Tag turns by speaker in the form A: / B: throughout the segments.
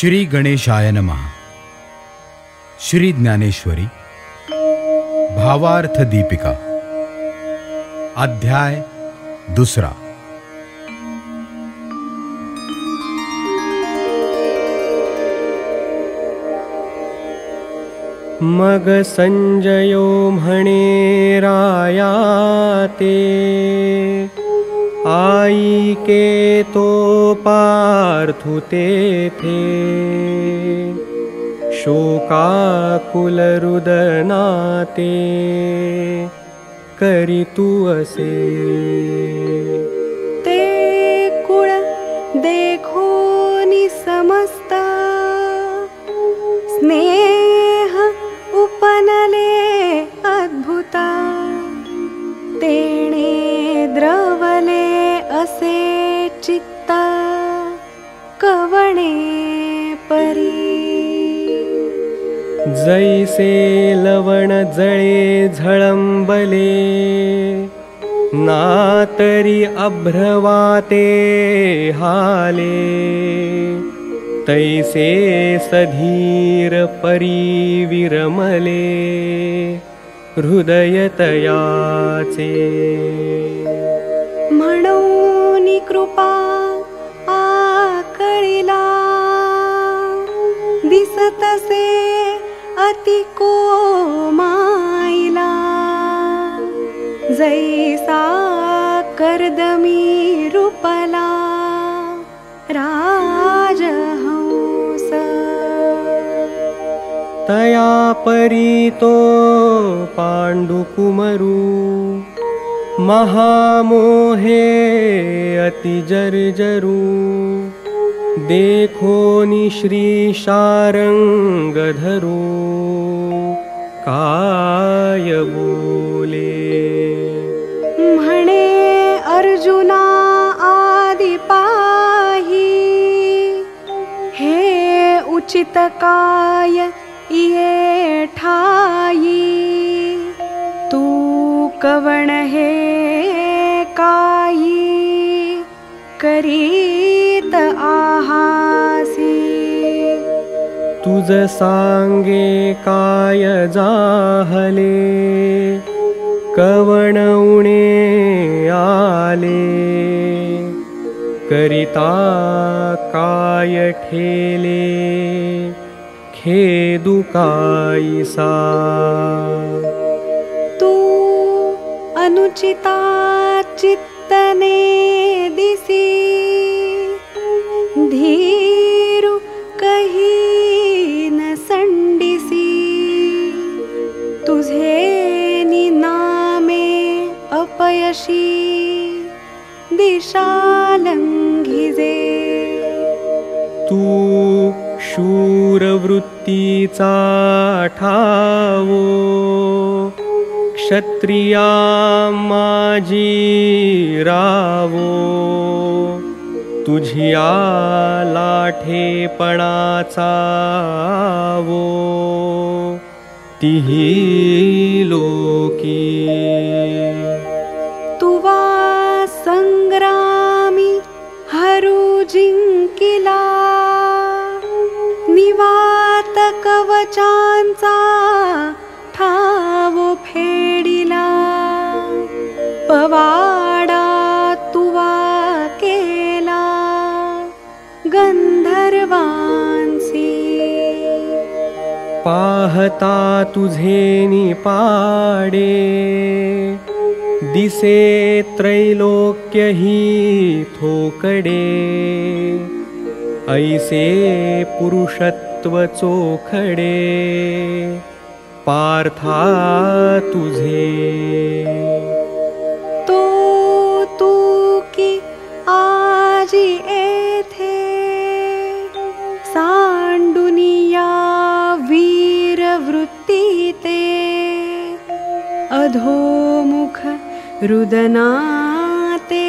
A: श्री गणेशाय नमः। श्री ज्ञानेश्वरी। भावार्थ दीपिका। अध्याय दुसरा।
B: मग संजयो म्हणे आई के तो पार्थु तेथे शोकाकुलरुदनाते। करितु असे जैसे लवण जळे झळंबले नातरी अभ्रवाते हाले। तैसे सधीर परी विरमले हृदयतयाचे
C: म्हणून कृपा आकळिला दिसतसे अति कोमाईला जैसा कर्दमी रूपला राजहंस।
B: तया परीतो पाण्डुकुमरु। महामोहे अतिजर्जरु देखो निश्रीशारङ्गधरु काय बोले?
C: म्हणे अर्जुना आदि पाही हे उचित काय ये ठाई? तू कवण हे काई? करीत
B: तुझ सांगे काय जाहले? कवण उणे आले? करिता काय ठेले? खेदु कायसा?
C: तू अनुचिता चित्तने दिसी लंघिजे
B: तू ठावो क्षत्रिया माझी रावो तुझिया लाठेपणाचा वो तिही लोकी
C: निवात कवचांचा ठाव फेडिला. पवाडा तुवा केला. गंधर्वांसी.
B: पाहता तुझे निपाडे. दिसे त्रैलोक्य ही थोकडे ऐसे पुरुषत्व चोखडे पार्था तुझे।
C: तो तू की आजी येथे सांडुनिया वीर वृत्ती ते। अधोमुख रुदनाते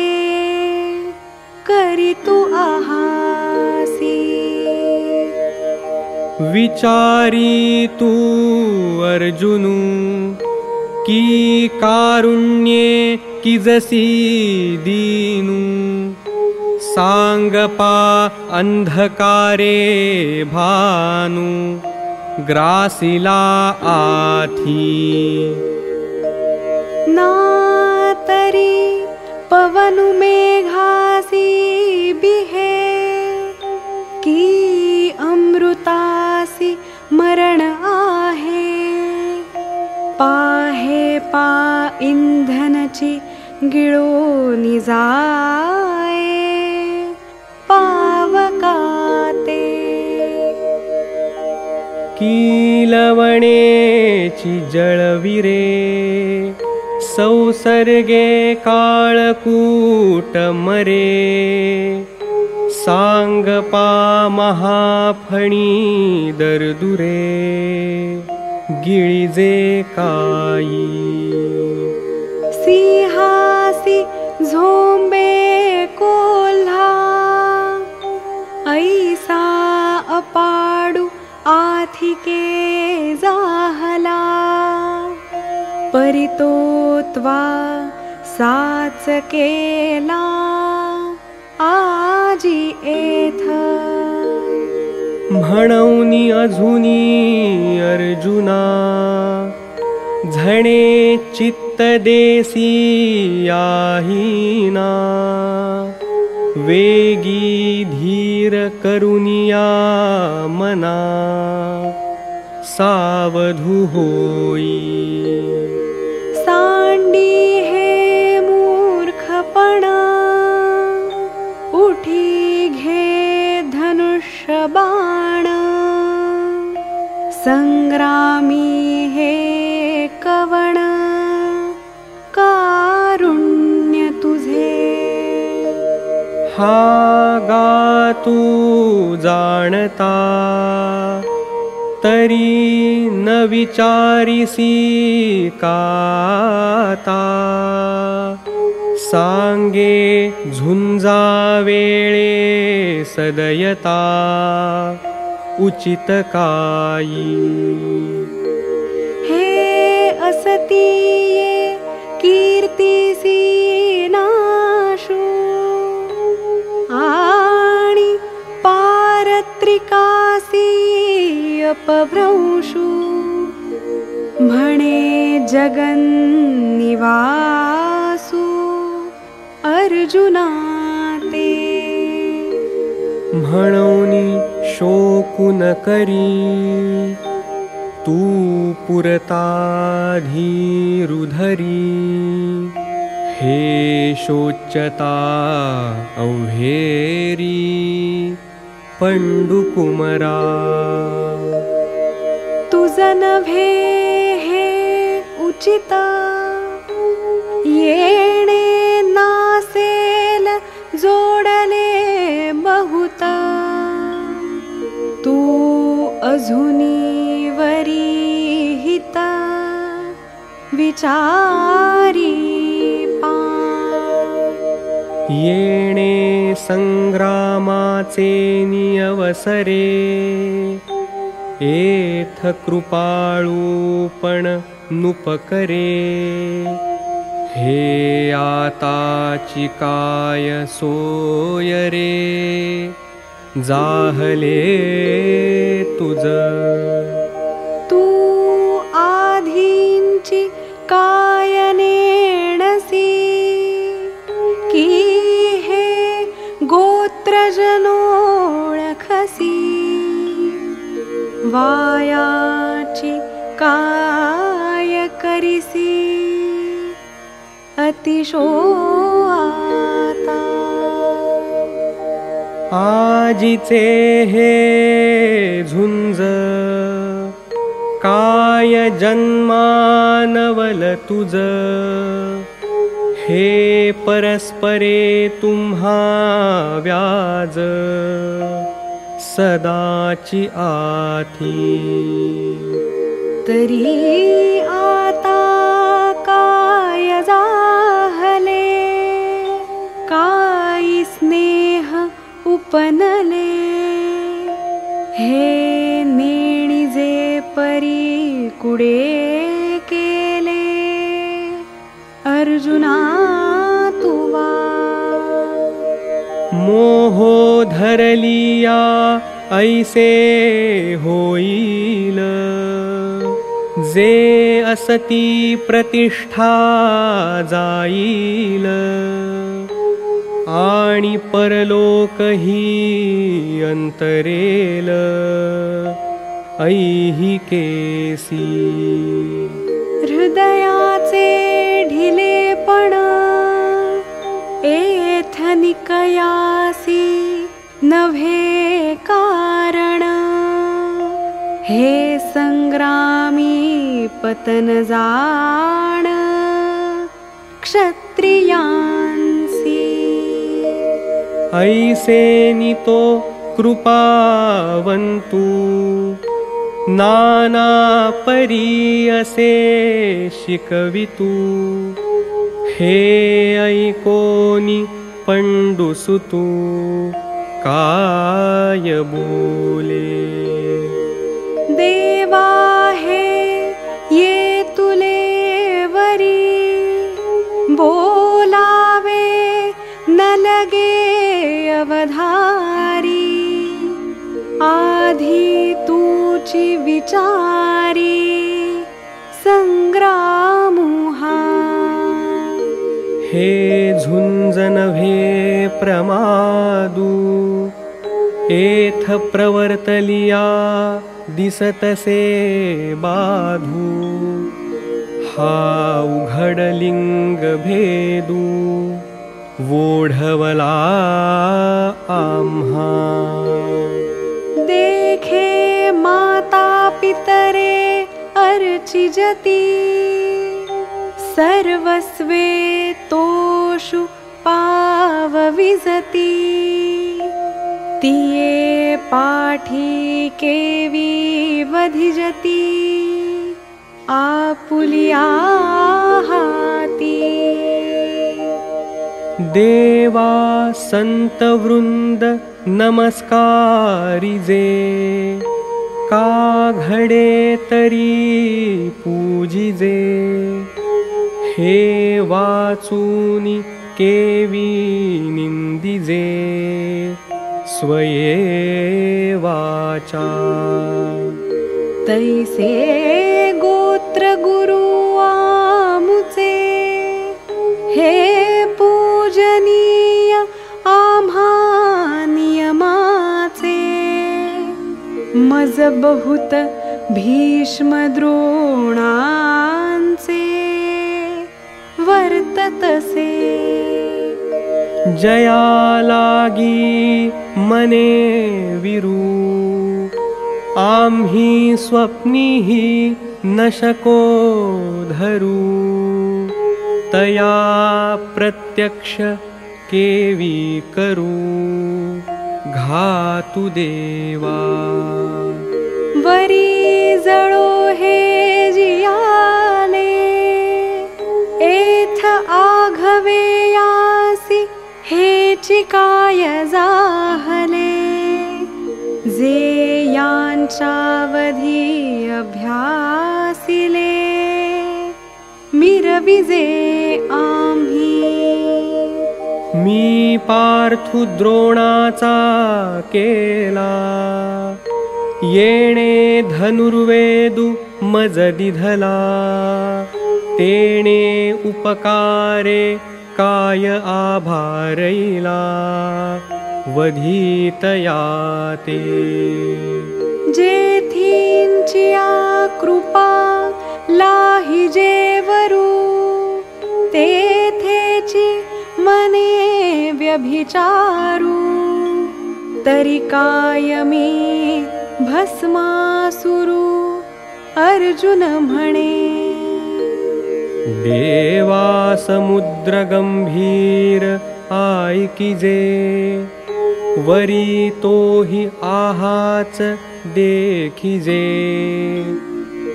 C: करितु आहासी
B: विचारी तू अर्जुनु की कारुण्ये की जसी दीनु? साङ्गपा अन्धकारे भानु ग्रासिला आथी।
C: नातरी पवनु मेघासी बिहे की मरण आहे. पाहे पा इंधनची गिळो निजाए पावकाते.
B: कीलवणेची जळविरे. संसर्गे काळकूट मरे साङ्गपा महाफणी दर्दुरे गिळिजे काई।
C: सिंहासी झोंबे कोल्हा ऐसा अपाडू आथिके जाहला। परितोत्वा साच केला आजी एथ।
B: म्हणौनी अजुनी अर्जुना। झणे चित्त देसी याहीना। वेगी धीर करुनिया मना। सावधू होई।
C: सांडी संग्रामी हे कवण कारुण्य तुझे।
B: हा गा जाणता तरी न विचारिसी काता। सांगे झुंजा वेळे सदयता उचित काई
C: हे असतीये कीर्तिसी नाशू आणि पारत्रिकासी अपभ्रंशू म्हणे जगन निवासू अर्जुना ते
B: म्हणूनी शोकु न करी तू पुरता धीरुधरी हे शोचता अव्हेरी। पंडुकुमरा।
C: तुझन भे हे उचित। येणे तू अजुनी वरी हित विचारी
B: येणे संग्रामाचे नियवसरे एथ कृपाळू पण नुपकरे। हे आताची काय सोय रे जाहले तुझ
C: तू आधींची काय नेणसी की हे गोत्रजनोळखसी। वायाची काय करिसी अतिशो आता
B: काय जन्मानवल तुझ हे परस्परे तुम्हा व्याज सदाची आथी
C: तरी उपनले हे नेणिजे परी कुडे केले अर्जुना तुवा
B: मोहो धरलिया ऐसे होईल। जे असती प्रतिष्ठा जाईल आणि परलोकही अंतरेल ऐही केसी।
C: हृदयाचे ढिलेपण एथनिकयासी नभे कारण। हे संग्रामी पतन जाण क्षत्रियांसी
B: ऐसे नितो कृपावन्तु। नाना परी असे शिकवितू हे ऐकोनी पंडुसुतू काय बोले
C: देवा हे ये तुले विचारी संग्रामुहा
B: हे झुंजनभे प्रमादू एथ प्रवर्तलिया दिसतसे बाधू। हा उघडलिंग भेदू वोढवला आम्हा
C: पितरे अर्चिजती। सर्वस्वे तोषु पावविजती। तिये पाठी केवी वधिजती। आपुलिया हाती
B: देवा संतवृंद नमस्कारिजे का घडे तरी पूजिजे? हे वाचूनी केवी निंदिजे स्वये वाचा।
C: तैसे मज बहुत भीष्म द्रोणांचे वर्ततसे।
B: जया लागी मने विरू। आम्ही स्वप्नीही न शको धरू। तया प्रत्यक्ष केवी करू। घातु देवा
C: वरी जळो हे जियाले एथ आघवे यासी हे चिकाय जाहले। जे यांच्यावधी अभ्यासिले मिरविजे आम्ही।
B: मी पार्थु द्रोणाचा केला येणे धनुर्वेदु मज दिधला तेणे उपकारे काय आभारैला वधितया ते
C: जेथींचिया कृपा लाही जेवरू। तेथेची मने व्यभिचारू। तरी काय मी भस्मासुरू अर्जुन म्हणे।
B: देवा समुद्र गंभीर आयकिजे वरी तोहि आहाच देखिजे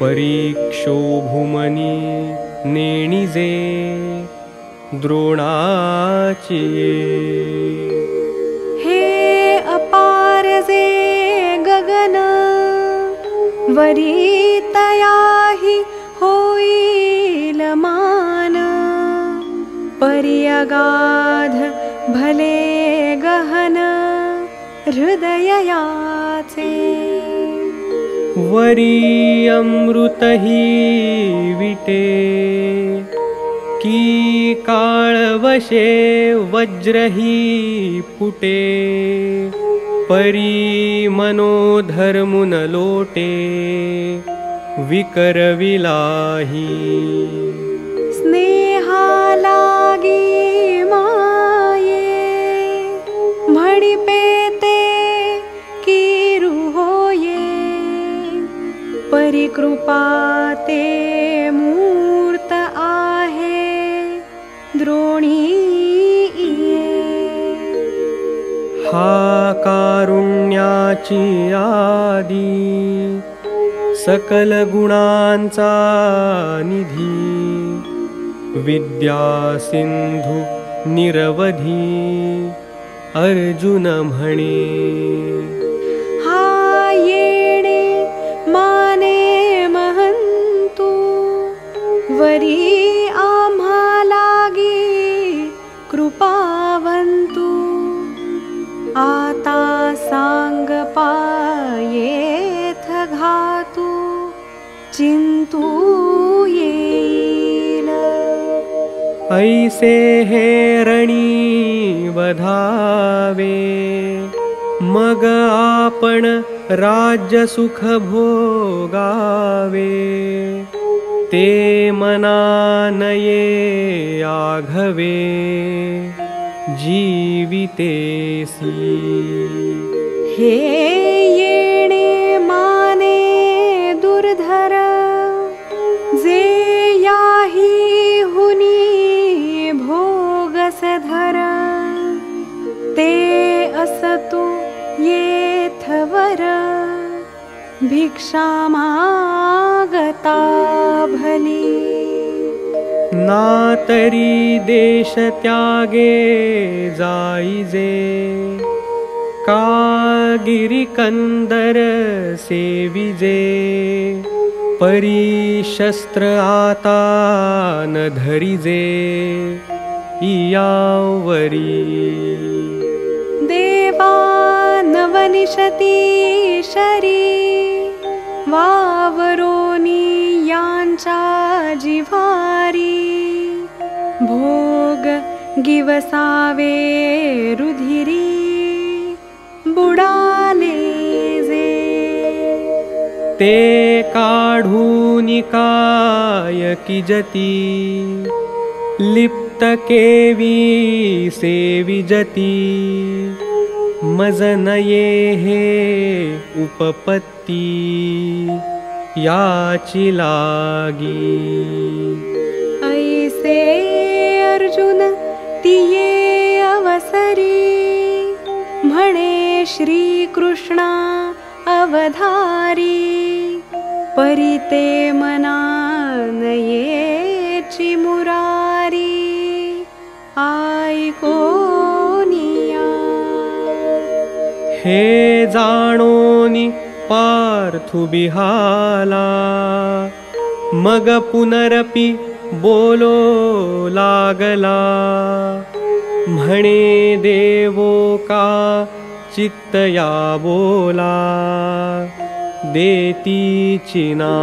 B: परीक्षो भूमनी नेणिजे द्रोणाची
C: गगन वरी तयाही होईल मान। परियगाध भले गहन हृदययाचे।
B: वरी अमृतही विटे। की काळवशे वज्रही पुटे परी मनोधर्मुन लोटे विकरविलाही।
C: स्नेहा लागी माये म्हणी पेते किरू होये परिकृपा
B: कारुण्याची आदी सकल गुणांचा निधी विद्या सिंधू निरवधी अर्जुन म्हणे।
C: हा माने महंतु वरी येईल
B: ऐसे हे रणी वधावे मग आपण राज्य सुख भोगावे ते मनानये आघवे जीवितेसी
C: हे भिक्षा मागता भली
B: ना तरी देश त्यागे जाईजे का गिरिकंदर सेविजे। परी शस्त्र आता न धरिजे। इयावरी
C: देवा नवनिशती शरी जिव्हारी भोग गिवसावे रुधिरी बुडाले जे.
B: ते काढून काय किजती लिप्त केवी सेविजती मजनये उपपत्ती याची लागी
C: ऐसे अर्जुन तिये अवसरी म्हणे श्रीकृष्णा अवधारी। परिते मनानयेची मुरारी ऐकोनिया
B: हे जाणोनी पार्थु बिहाला मग पुनरपि बोलो लागला। म्हणे देवो का चित्तया बोला देती चिना।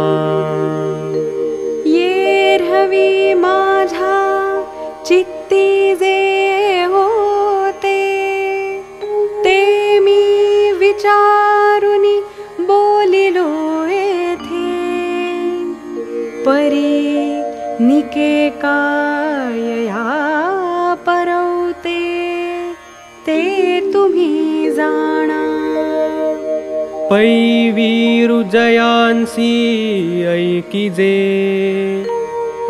C: येर्हवी माझा चित्ती जे मी विचारुनी बोलिलो येथे परी निके कायया परवते ते तुम्ही जाणा।
B: पैवीरु जयांसी ऐकिजे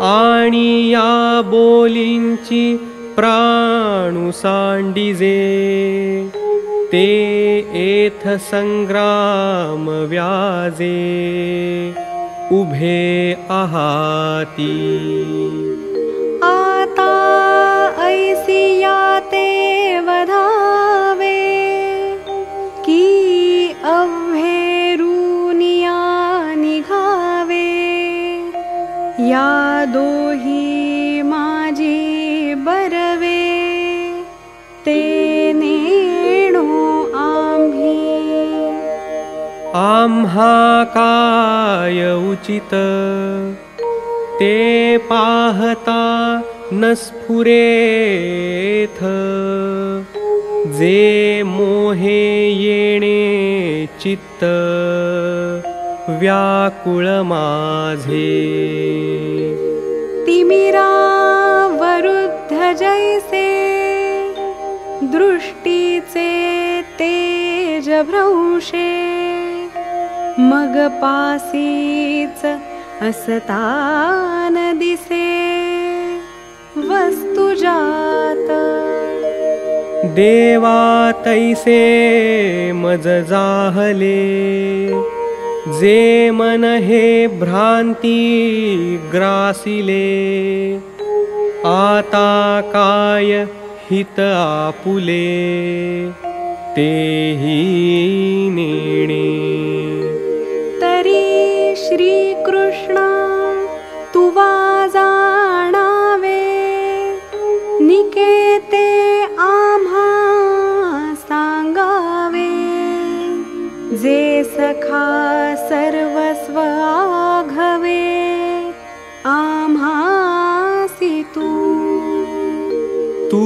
B: आणि या बोलींची प्राणु सांडिजे ते एथ संग्राम व्याजे उभे आहाती
C: आता ऐसिया ते वधावे। की अव्हेरुनिया निघावे। या दोही आम्हा
B: काय उचित। ते पाहता न स्फुरेथ। जे मोहे येणे चित्त व्याकुळ माझे।
C: वरुद्ध जैसे दृष्टीचे तेजभ्रंशे मग पासीच असतान दिसे वस्तुजात
B: देवा तैसे मज जाहले जे मन हे भ्रांती ग्रासिले आता काय हित आपुले तेही नेणे
C: श्रीकृष्ण तुवा जाणावे। निकेते आम्हा सांगावे। जे सखा सर्वस्व आघवे आम्हासी तू
B: तू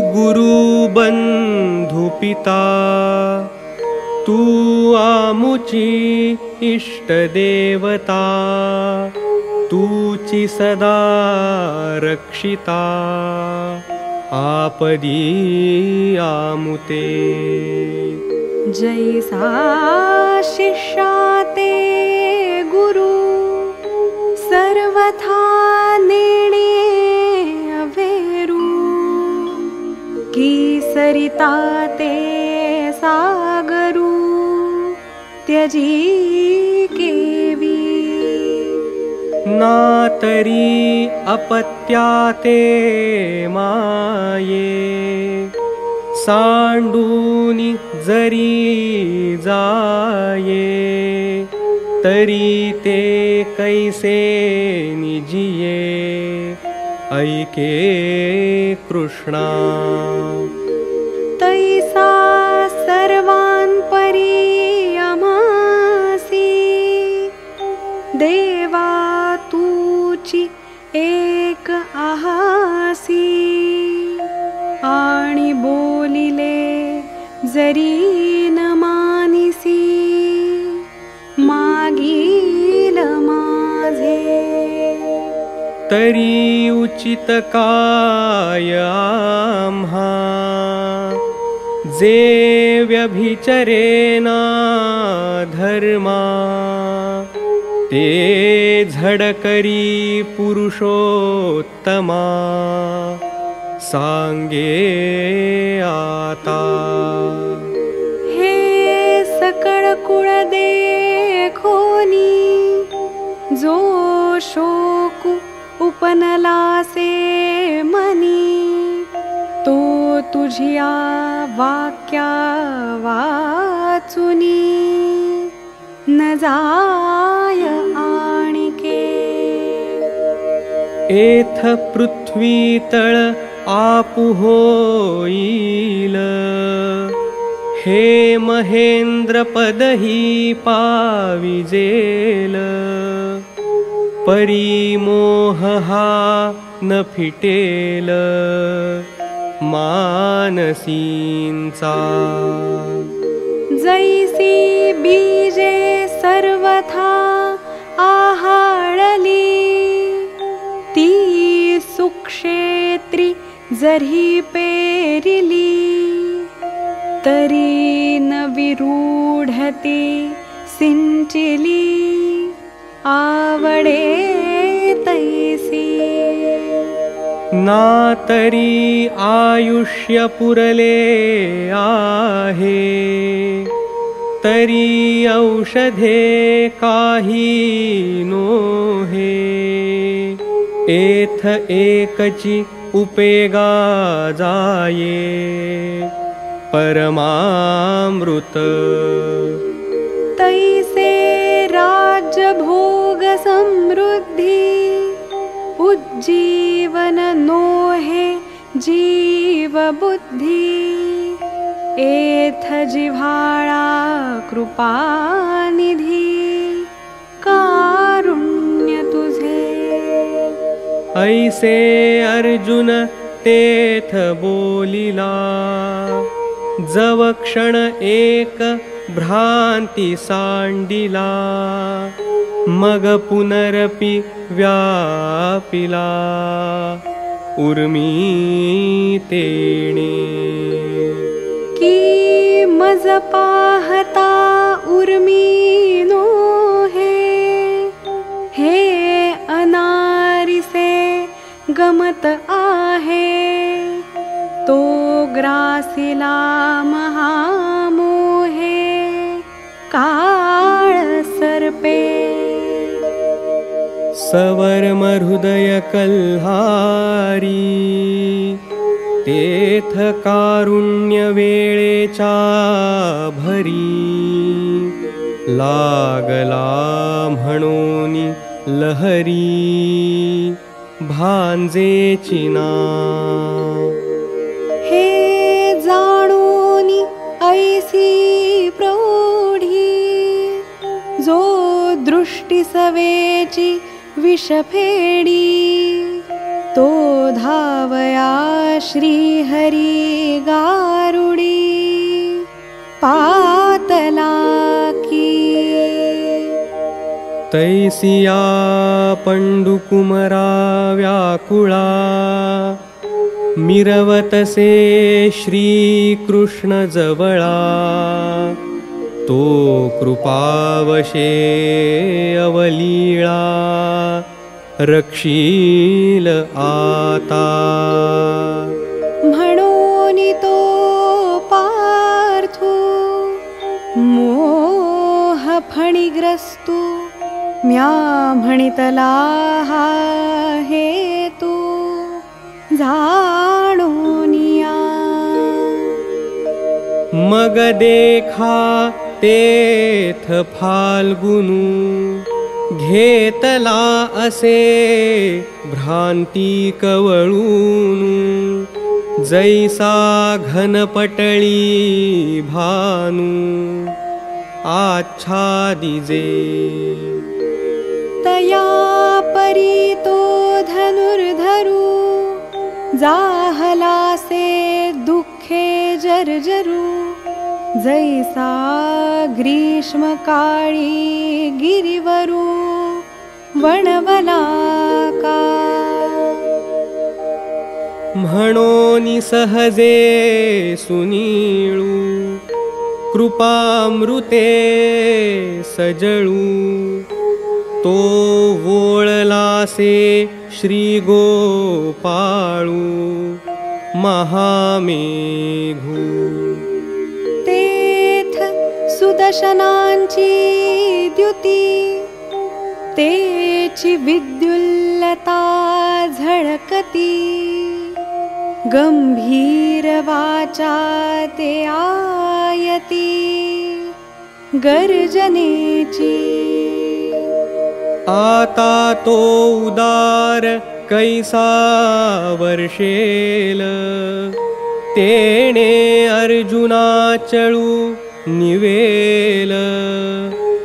B: गुरु बंधु पिता तू आमुची इष्टदेवता तूची सदा रक्षिता। आपदी आमुते।
C: जैसा शिष्याते गुरु सर्वथा नेणे अवेरू। की सरिता ते सागरू त्यजी केवी
B: नातरी अपत्याते माये। सांडूनि जरी जाये। तरी ते कैसे निजिये। ऐके कृष्णा
C: न मानिसी मागील माझे।
B: तरी उचित काय आम्हा। जे व्यभिचरेना धर्मा। ते झडकरी पुरुषोत्तमा। सांगे आता
C: कुळ देखोनी जो शोकु उपनलासे मनी तो तुझिया वाक्या वाचुनी न जाय आणिके
B: एथ पृथ्वी तळ आपु होईल हे महेंद्र पदही पाविजेल परिमोह न फिटेल मानसींचा।
C: जैसी बीजे सर्वथा आहाळली ती सुक्षेत्री जरी पेरिली तरी न विरूढती सिंचिली आवडे तैसी।
B: ना तरी आयुष्य पुरले आहे तरी औषधे काही नोहे। एथ एकची उपेगा जाये परमामृत।
C: तैसे राज्य भोग समृद्धी उज्जीवन नोहे जीव बुद्धी एथ जिव्हाळा कृपानिधी। कारुण्य तुझे।
B: ऐसे अर्जुन तेथ बोलिला जव क्षण एक भ्रांती सांडिला मग पुनरपि व्यापिला। उर्मी तेणे
C: की मज पाहता उर्मी नो हे? हे अनारिसे गमत आहे तो ग्रासिला महामोहे काळ सर्पे।
B: सवर्महृदय कल्हारी तेथ कारुण्य वेळेचा भरी लागला म्हणून लहरी भांजेची ना
C: हे जाणूनी ऐसी प्रौढी जो दृष्टी सवेची विषफेडी तो धावया श्रीहरी गारुडी पातला
B: तैसिया पंडुकुमरा व्याकुळा मिरवतसे श्रीकृष्ण जवळा तो कृपावशे अवलीळा रक्षील आता।
C: म्हणून तो पार्थू मोह फणिग्रस्तू म्या म्हणितला हा जाणूनिया।
B: मग देखा तेथ फाल्गुनु घेतला असे भ्रांती कवळून जैसा घनपटळी भानू आच्छादिजे।
C: तया परी तो धनुर्धरू जाहलासे दुःखे जर्जरू जैसा ग्रीष्मकाळी गिरिवरू वणवला का
B: म्हणोनि सहजे सुनीळू कृपामृते सजळू तो वोळलासे श्रीगोपाळू महामेघू।
C: तेथ सुदर्शनांची द्युती तेची विद्युल्लता झळकती। गंभीर वाचा ते आयती गर्जनेची
B: आता तो उदार कैसा वर्षेल। तेणे अर्जुना चळू निवेल।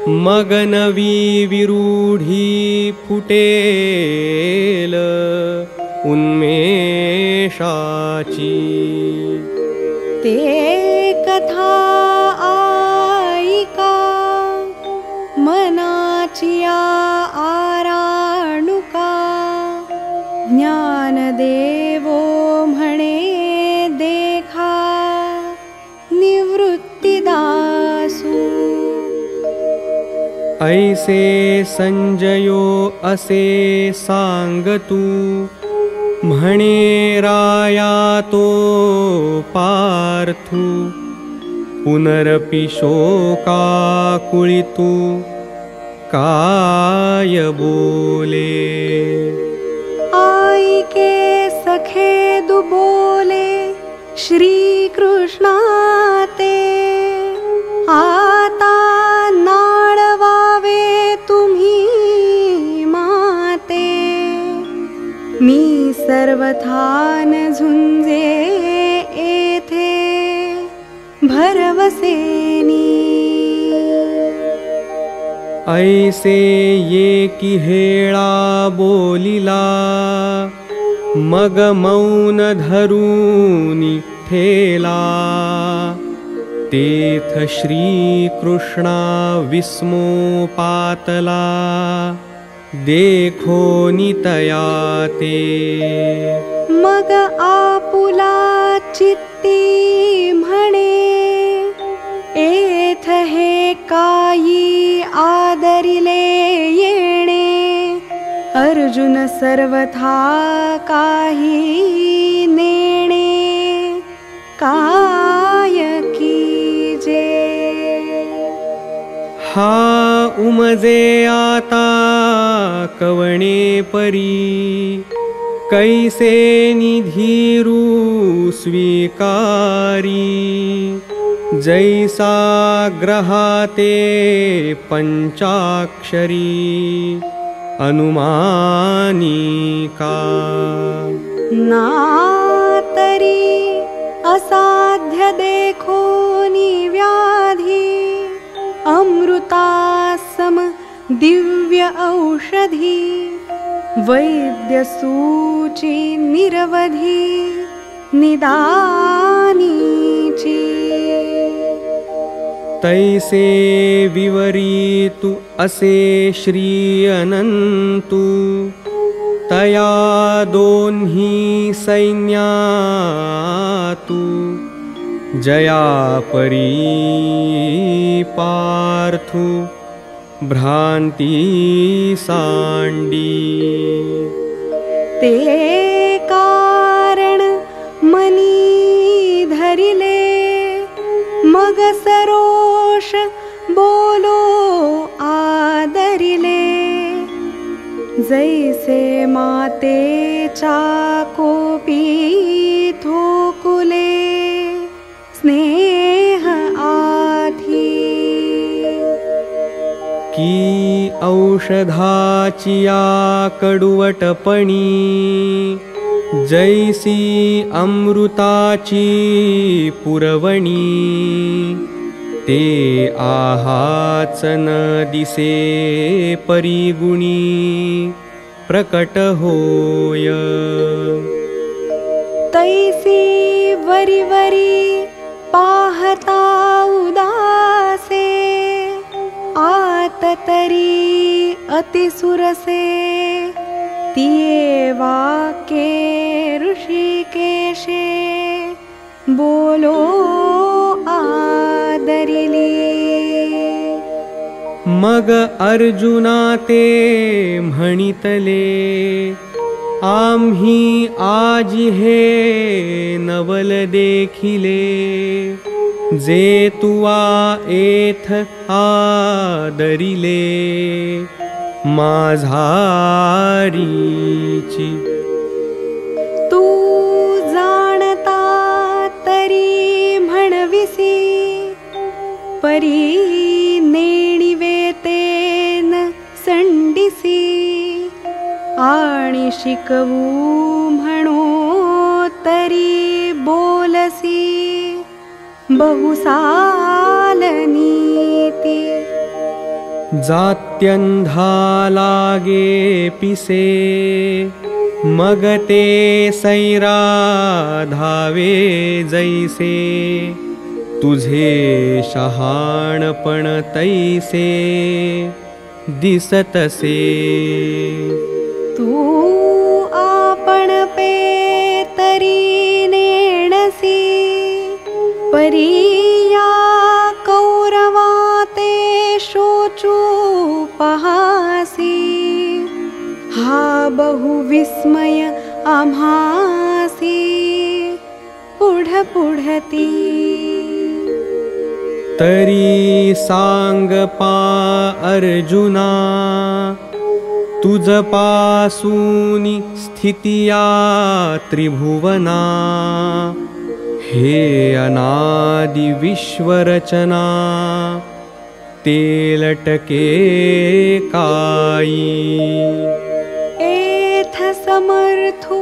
B: मगनवी विरूढी फुटेल। उन्मेषाची।
C: ते कथा आईका मनाचिया
B: ऐसे संजयो असे सांगतू। म्हणे राया तो पार्थू। पुनरपि शोकाकुळितू काय बोले?
C: आई के सखे दुबोले श्री येथे भरवसेनी
B: ऐसे ये की हेळा बोलिला मग मौन धरूनि ठेला। तेथ श्रीकृष्णा विस्मो पातला देखो नितया ते।
C: मग आपुला चित्ती म्हणे एथ हे काई आदरिले येणे अर्जुन सर्वथा काही नेणे काय की जे?
B: हा उमजे आता कवणे परी। कैसे निधीरू स्वीकारी। जैसा ग्रहाते पञ्चाक्षरी अनुमानिका
C: नातरी असाध्य देखो व्याधी। अमृतासम दिव्य औषधी वैद्यसूची निरवधी निदानीची।
B: तैसे विवरीतु असे श्री अनन्तु तया दोन्ही सैन्यातु। जयापरी पार्थु भ्रान्ति साण्डी।
C: ते कारण मनी धरिले मग सरोष बोलो आदरिले। जैसे मातेचा कोपी
B: की औषधाचिया कडुवटपणी जैसी अमृताची पुरवणी ते आहाचन दिसे परिगुणी प्रकट होय
C: तैसी वरी वरी पाहता उदासे तरी अतिसुरसे तिये वाके ऋषिकेशे। बोलो आदरिली
B: मग अर्जुना म्हणितले आम्ही आज हे नवल देखिले जे तुवा एथ आदरिले माझारीची
C: तू जाणता तरी म्हणविसी परी नेणिवेतेन संडिसी आणि शिकवू बहुसाल नीती
B: जात्यन्धा लागे पिसे मगते सैरा धावे जैसे तुझे शहाणपण तैसे दिसतसे।
C: तू आपण पे तरी नेणसी परिया शोचू पहासी हा बहु विस्मय आम्हासी पुढ पुढती।
B: तरी सांग पा अर्जुना तुझ पासूनी स्थितिया त्रिभुवना। हे अनादि विश्वरचना ते लटके काई।
C: एथ समर्थु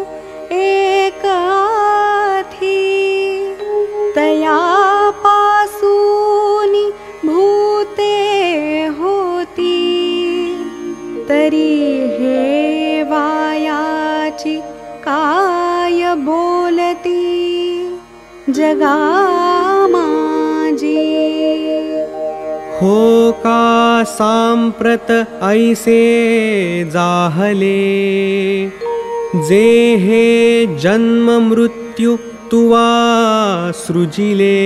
C: एकाथी तया पासूनि
D: भूते होती।
B: तरी हे हेवायाचि काय बोलती? जगा का सांप्रत ऐसे जाहले जे हे जन्म मृत्यू तुवा सृजिले।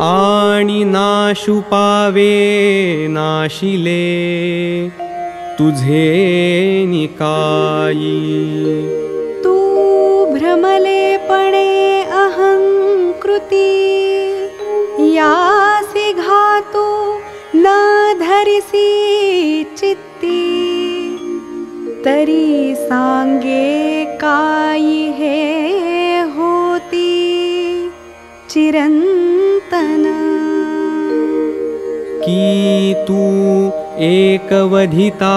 B: आणि नाशु पावे नाशिले तुझे निकाई।
D: तू भ्रमलेपणे अहङ्कृति यासि घातु न धरिसि चित्ती। तरी सांगे काई हे होती। चिरंतन।
B: की तू एकवधिता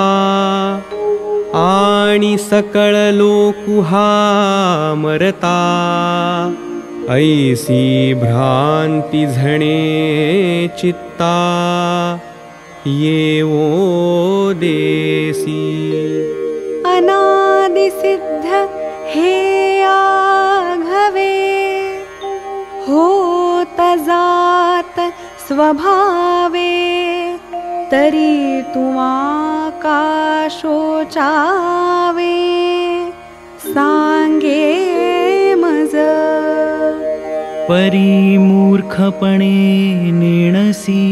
B: आणि सकळ लोकुहा मरता ऐसी भ्रांती झणे चित्ता येवो देसी।
D: अनादिसिद्ध हे आघवे होत जात स्वभावे तरी तुमा का शोचावे सांगे मज
E: परिमूर्खपणे नेणसी।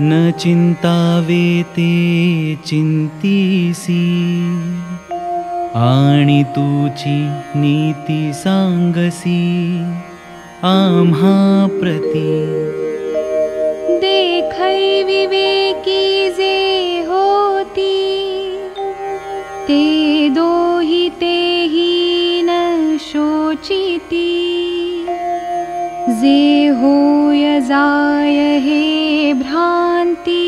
E: न चिंतावे ते चिंतीसी आणि तुची नीती सांगसी आम्हा प्रती।
D: देखै विवेकी जे होती। ते जे होय जाय हे भ्रांती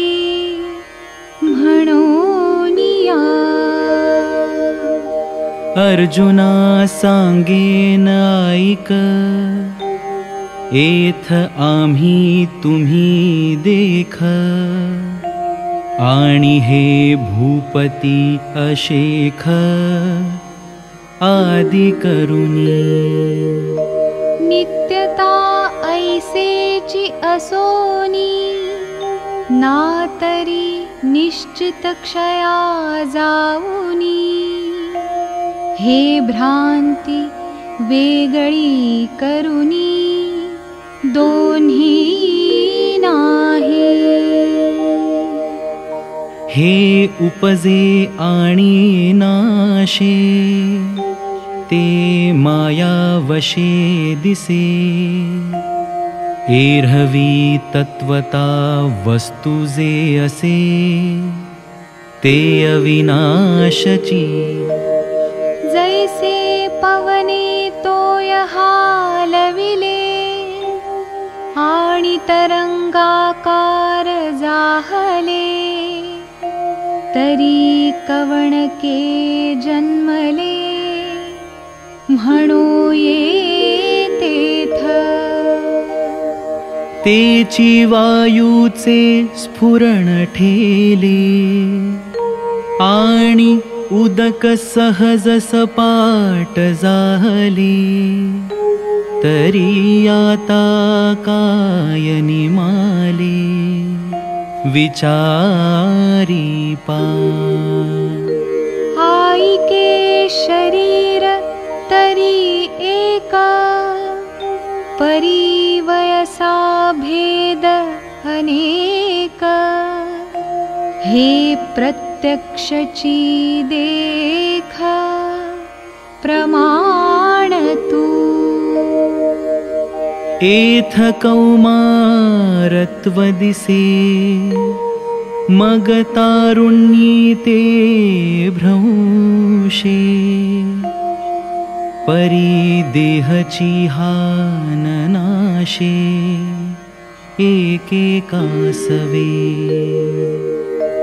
D: म्हणोनिया
E: अर्जुना सांगेन ऐक एथ आम्ही तुम्ही देख। आणि हे भूपती अशेख आदि करुणी
D: नित्यता असोनी नातरी निश्चित क्षया जाऊनी हे भ्रांती दोन्ही नाही।
E: हे उपजे आणि नाशे ते माया वशे दिसे एरहवी तत्वता वस्तु जे असे ते अविनाशची।
D: जैसे पवने तोय तरंगाकार जाहले तरी कवणके जन्मले
E: तेची वायूचे स्फुरण ठेले आणि उदक सहज सपाट झाले। तरी आता काय निमाले? विचारी पा।
D: आईके शरीर तरी एका परिवयसा भेद अनेक। हे प्रत्यक्षची देख प्रमाण तू।
E: एथ कौमारत्व दिसे मग तारुण्यी ते भ्रंशे परी देहची हान नाशे एकेकासवे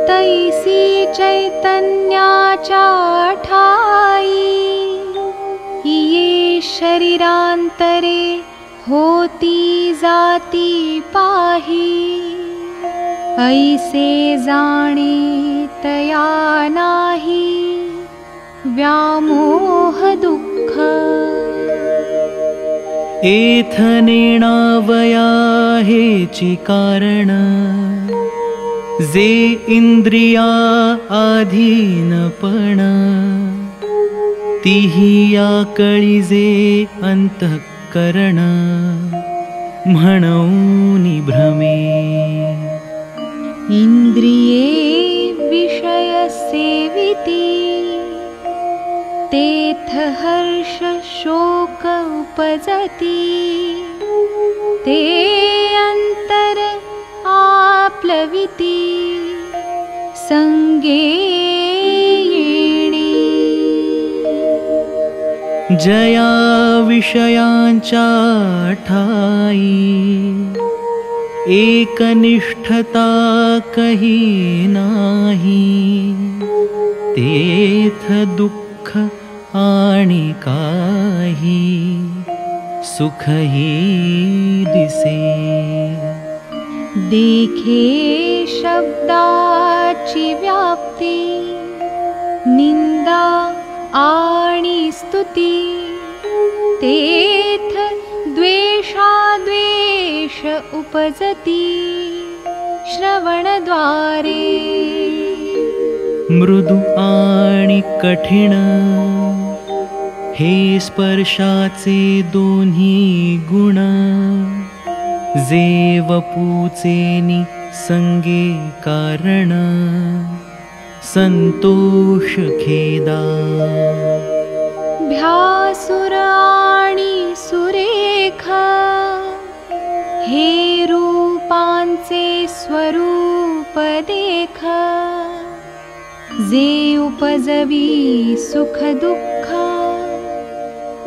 D: तैसी चैतन्याच्या ठाई ये शरीरांतरे होती जाती पाही। ऐसे जाणे तया नाही व्यामोह दुःख
E: एथनेणावया हेची कारण जे इंद्रिया अधीनपण तिहिया अंतःकरण म्हणूनि भ्रमे
D: इन्द्रिये विषयसेविति तेथ हर्ष शोक उपजति ते अन्तर आप्लविति। सङ्गेयेणे
E: जया विषयांच्या ठाई एकनिष्ठता कही नाही तेथ दुःख आणि काही सुखही दिसे।
D: देखे शब्दाची व्याप्ती निंदा आणि स्तुती तेथ द्वेषाद्वेष उपजती श्रवणद्वारे।
E: मृदू आणि कठीण हे स्पर्शाचे दोन्ही गुण जे वपूचेनी संगे कारण संतोष खेदा।
D: भ्यासुर आणि सुरेख हे रूपांचे स्वरूप देख जे उपजवी सुख दुःख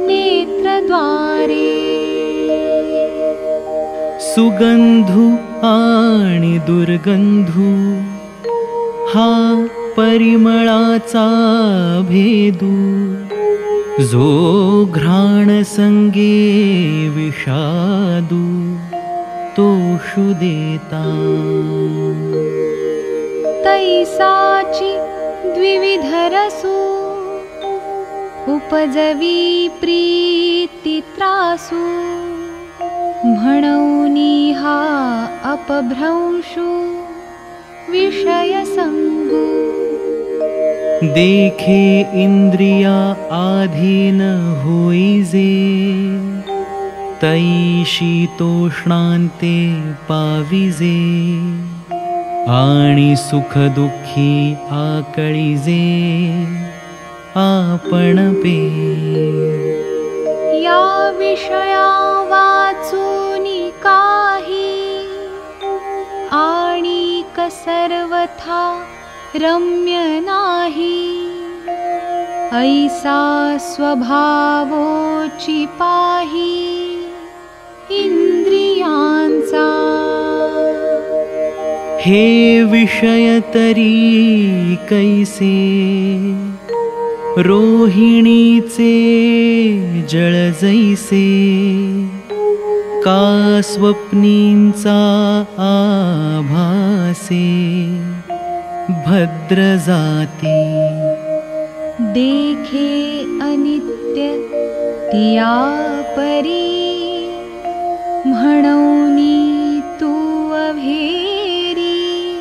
D: नेत्रद्वारे।
E: सुगंधू आणि दुर्गंधू हा परिमळाचा भेदू जो घ्राण संगे विषादू तोषु देता।
D: तैसाची द्विविधरसु उपजवी प्रीती म्हणूनी हा अपभ्रंशु विषयसंगू
E: देखे इंद्रिया आधीन होईजे तै शीतोष्णांते पाविजे आणि सुख दुःखी आकळीजे आपण पे
D: या विषया वाचूनी काही। आणि सर्वथा रम्य नाही। ऐसा स्वभावोची पाही इंद्रियांचा
E: हे विषय तरी कैसे रोहिणीचे जळ जैसे। का स्वप्नींचा आभासे। भद्र जाती
D: देखे अनित्य तिया परी। म्हणूनी तू अभेरी।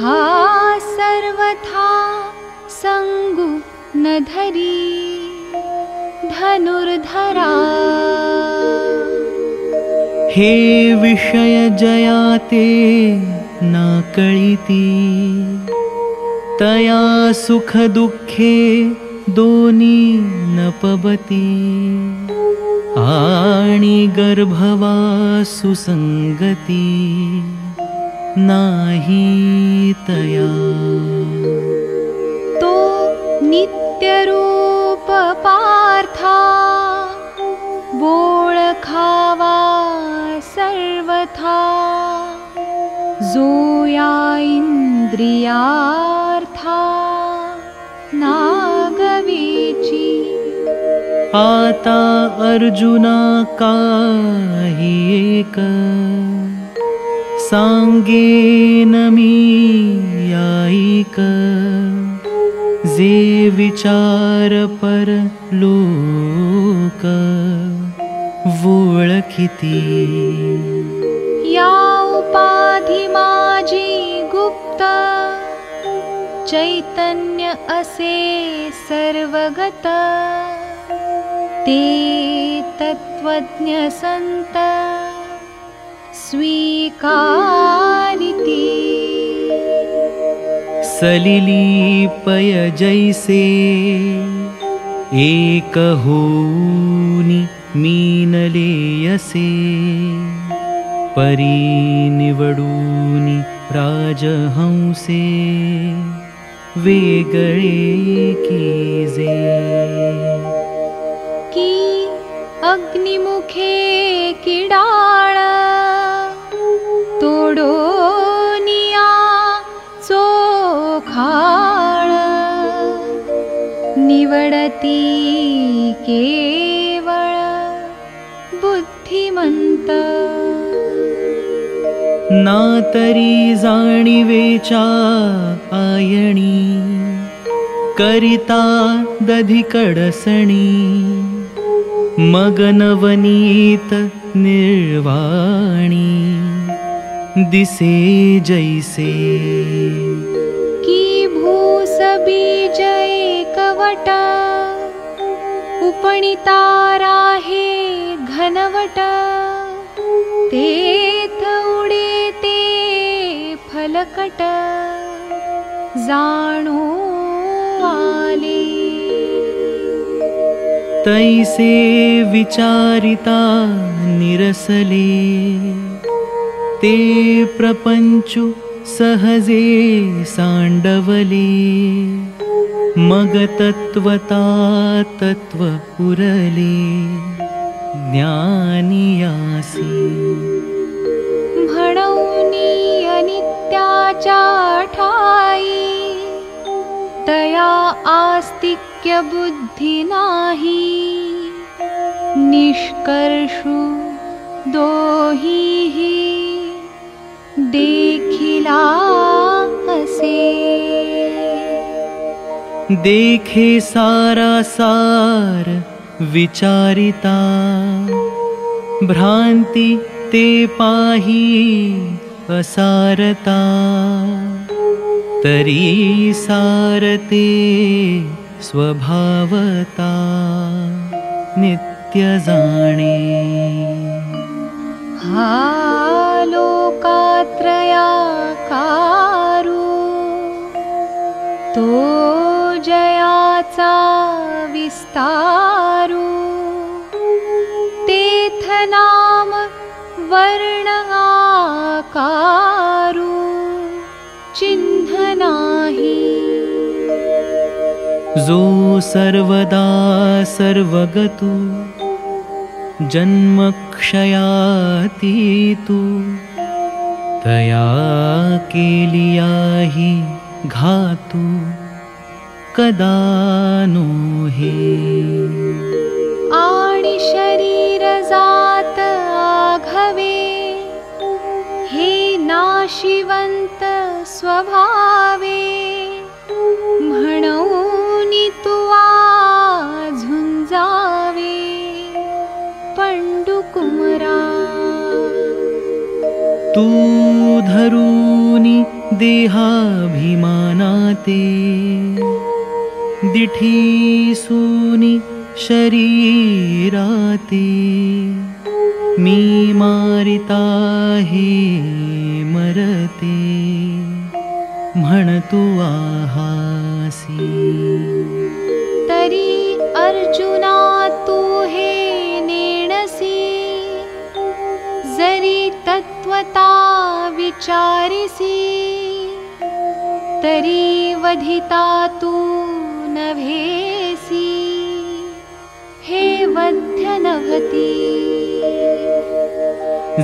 D: हा सर्वथा संगु धरी धनुर्धरा।
E: हे विषय जयाते ना कळिती। तया सुख दुःखे दोनी न पबती। आणि गर्भवा सुसंगती नाही तया।
D: तो नित्यरूप पार्था बोळ खावा सर्वथा जो या इंद्रियार्था नागवेची
E: आता अर्जुना काही एक सांगेन मी याईक जे विचार पर लोक वोळखिती
D: या उपाधि माजी गुप्त चैतन्य असे सर्वगत। ते तत्त्वज्ञ संत स्वीकारिती
E: सलिली पय जैसे एक होनी मीनले यसे परी राजहंसे वेगळे कीजे।
D: की अग्निमुखे किडाळ केवळ बुद्धिमंत।
E: नातरी जाणिवेचा आयणी करिता दधिकडसणी मगनवनीत निर्वाणी। दिसे जैसे।
D: की भूस बीज एकवट उपणिता राहे घनवट। तेथ उडे ते फलकट। जाणो आले।
E: तैसे विचारिता निरसले। ते प्रपंचु सहजे सांडवले मग तत्वता तत्व पुरले ज्ञानियासी
D: म्हणौनी अनित्याच्या ठाई तया आस्तिक्य बुद्धी नाही। निष्कर्षु दोहीही देखिला असे
E: देखे सारा सार विचारिता। भ्रांती ते पाही असारता। तरी सारते स्वभावता। नित्य जाणे
D: हा लोकात्रया कारू तो जयाचा विस्तारू। तेथ नाम वर्ण आकारू चिन्ह नाही।
E: जो सर्वदा सर्वगतु जन्मक्षयातीतु। तया केलिया हि घातु। कदा नो हे
D: आघवे। हे नाशिवंत स्वभावे। तुवा
E: तू धरूनि देहाभिमानाते। दिठीसूनि शरीराते। मी मारिता हे मरते। म्हणतु आहासी।
D: तरी अर्जुना विचारिसी वधिता तू नभती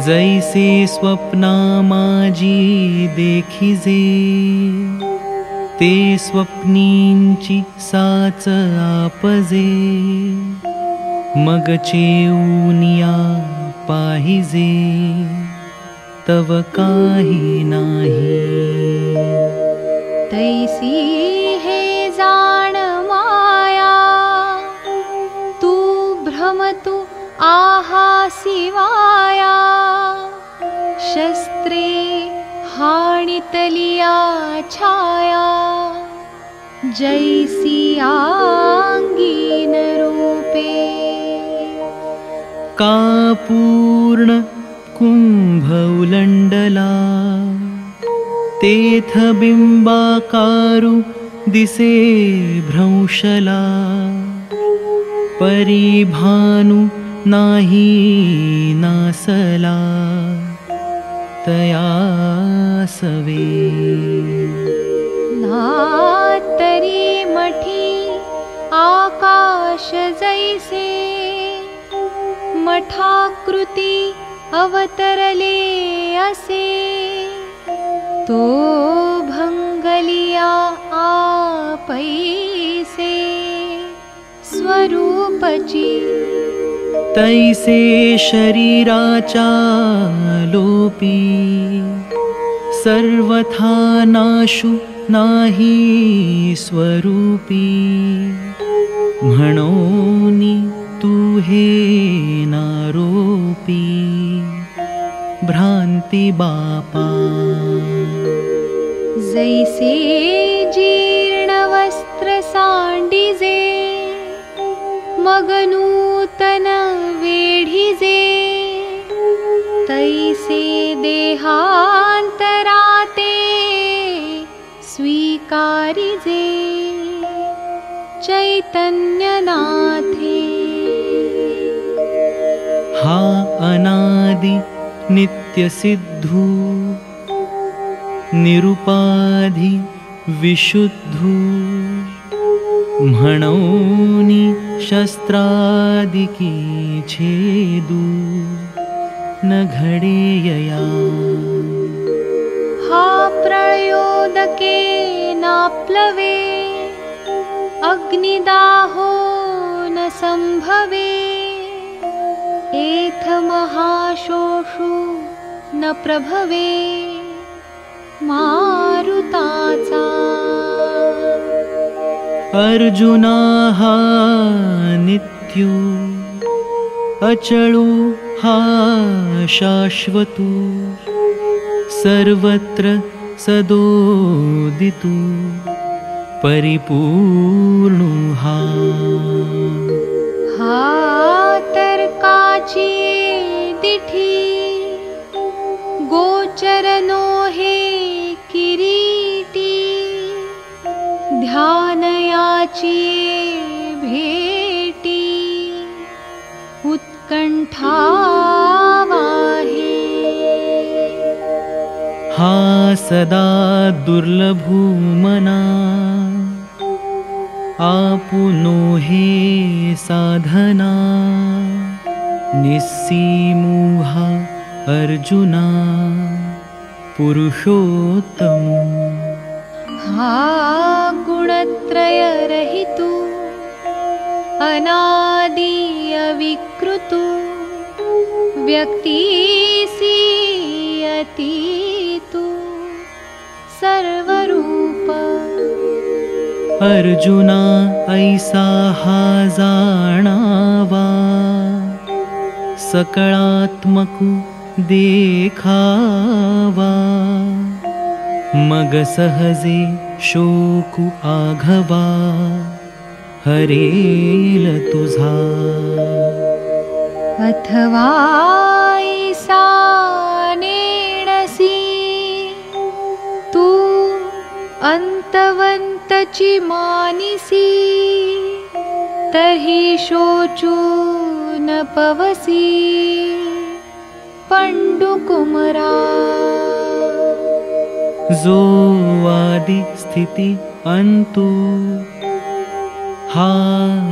E: जैसे स्वप्ना माजी देखिजे ते स्वप्नींची साच आपजे मग चेऊनिया पाहिजे तव काही नाही.
D: तैसी हे जाण माया तू भ्रमतु आहासिवाया शस्त्रे हाणितलिया छाया रूपे।
E: कापूर्ण कुम्भौलण्डला तेथ बिम्बाकारु दिसे भ्रंशला। परिभानु नाही नासला। तया सवे।
D: नातरी मठी आकाश जैसे। मठाकृती अवतरले असे तो भङ्गलिया आपैसे स्वरूपची।
E: तैसे शरीराचा लोपी सर्वथा नाशु नाही स्वरूपी हे नारोपी भ्रांती बापा।
D: जैसे जीर्णवस्त्र सांडिजे मगनूतन वेढिजे तैसे देहान्तराते स्वीकारिजे चैतन्यनाथे।
E: हा अनादि नित्यसिद्धु निरुपाधि विशुद्धु म्हणौनि शस्त्रादिकी छेदु न घडेयया
D: हा प्रयोदके नाप्लवे अग्निदाहो न सम्भवे एथ महाशोषु न प्रभवे मारुताचा।
E: अर्जुनाहा नित्यु अचळु हा शाश्वतु सर्वत्र सदोदितु परिपूर्णु हा।
D: हा दिठी। गोचरनो हे किरीटी। ध्यानयाची भेटी। उत्कण्ठा
E: हा सदा दुर्लभूमना। आपुनो हे साधना निस्सीमुहा अर्जुना पुरुषोत्तम।
D: हा गुणत्रयरहितु अनादि अविकृतु व्यक्तिसी अतीतु सर्वरूप।
E: अर्जुना ऐसा हा जाणावा सकळात्मकु देखावा। मग सहजे शोकु आघवा। हरेल तुझा।
D: अथवा ऐसा नेणसी तू अन्तवन्तची मानिसी तर्हि शोचू पवसी। पण्डुकुमरा
E: जो आदि स्थिति अन्तु। हा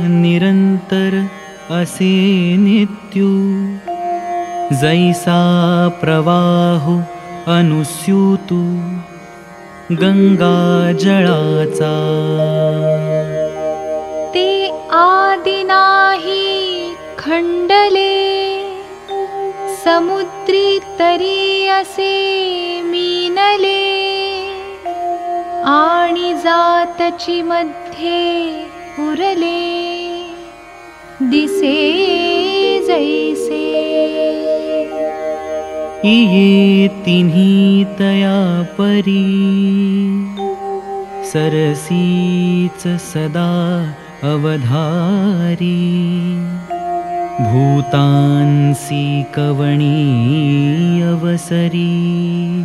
E: निरन्तर असे नित्यु। जैसा प्रवाहो अनुस्यूतु।
D: ते आदिनाही खण्डले समुद्री तरी असे मीनले आणि जातची मध्ये उरले दिसे जैसे.
E: इये तिन्ही तया परी सरसीच सदा अवधारी भूतांसी कवणी अवसरी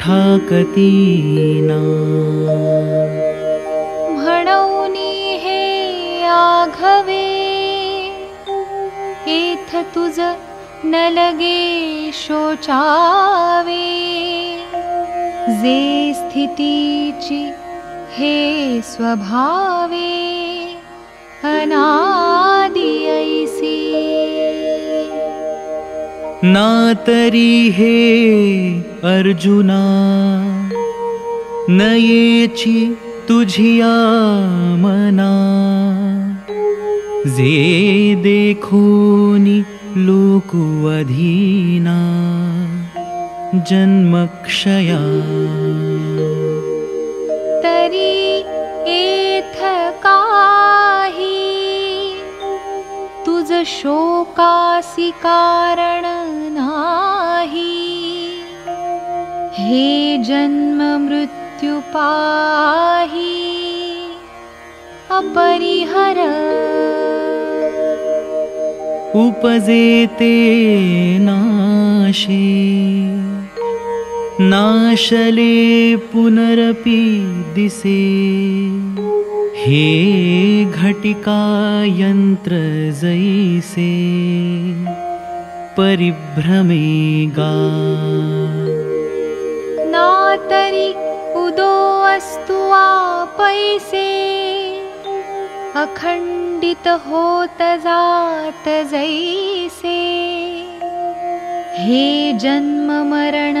E: ठाकती ना
D: म्हणौनी हे आघवे एथ तुझ न लगे शोचावे। जे स्थितीची हे स्वभावे अनादि ऐसी
E: नातरी हे अर्जुना नयेची तुझिया मना जे देखोनी लोकु अधीना जन्मक्षया।
D: तरी एथ काही शोकासी कारण नाही हे जन्म मृत्यू पाही अपरिहर।
E: उपजेते नाशे नाशले पुनरपि दिसे हे घटिका यन्त्र जैसे परिभ्रमे गा।
D: नातरी उदो अस्तु पैसे अखंडित होत जात जैसे। हे जन्म मरण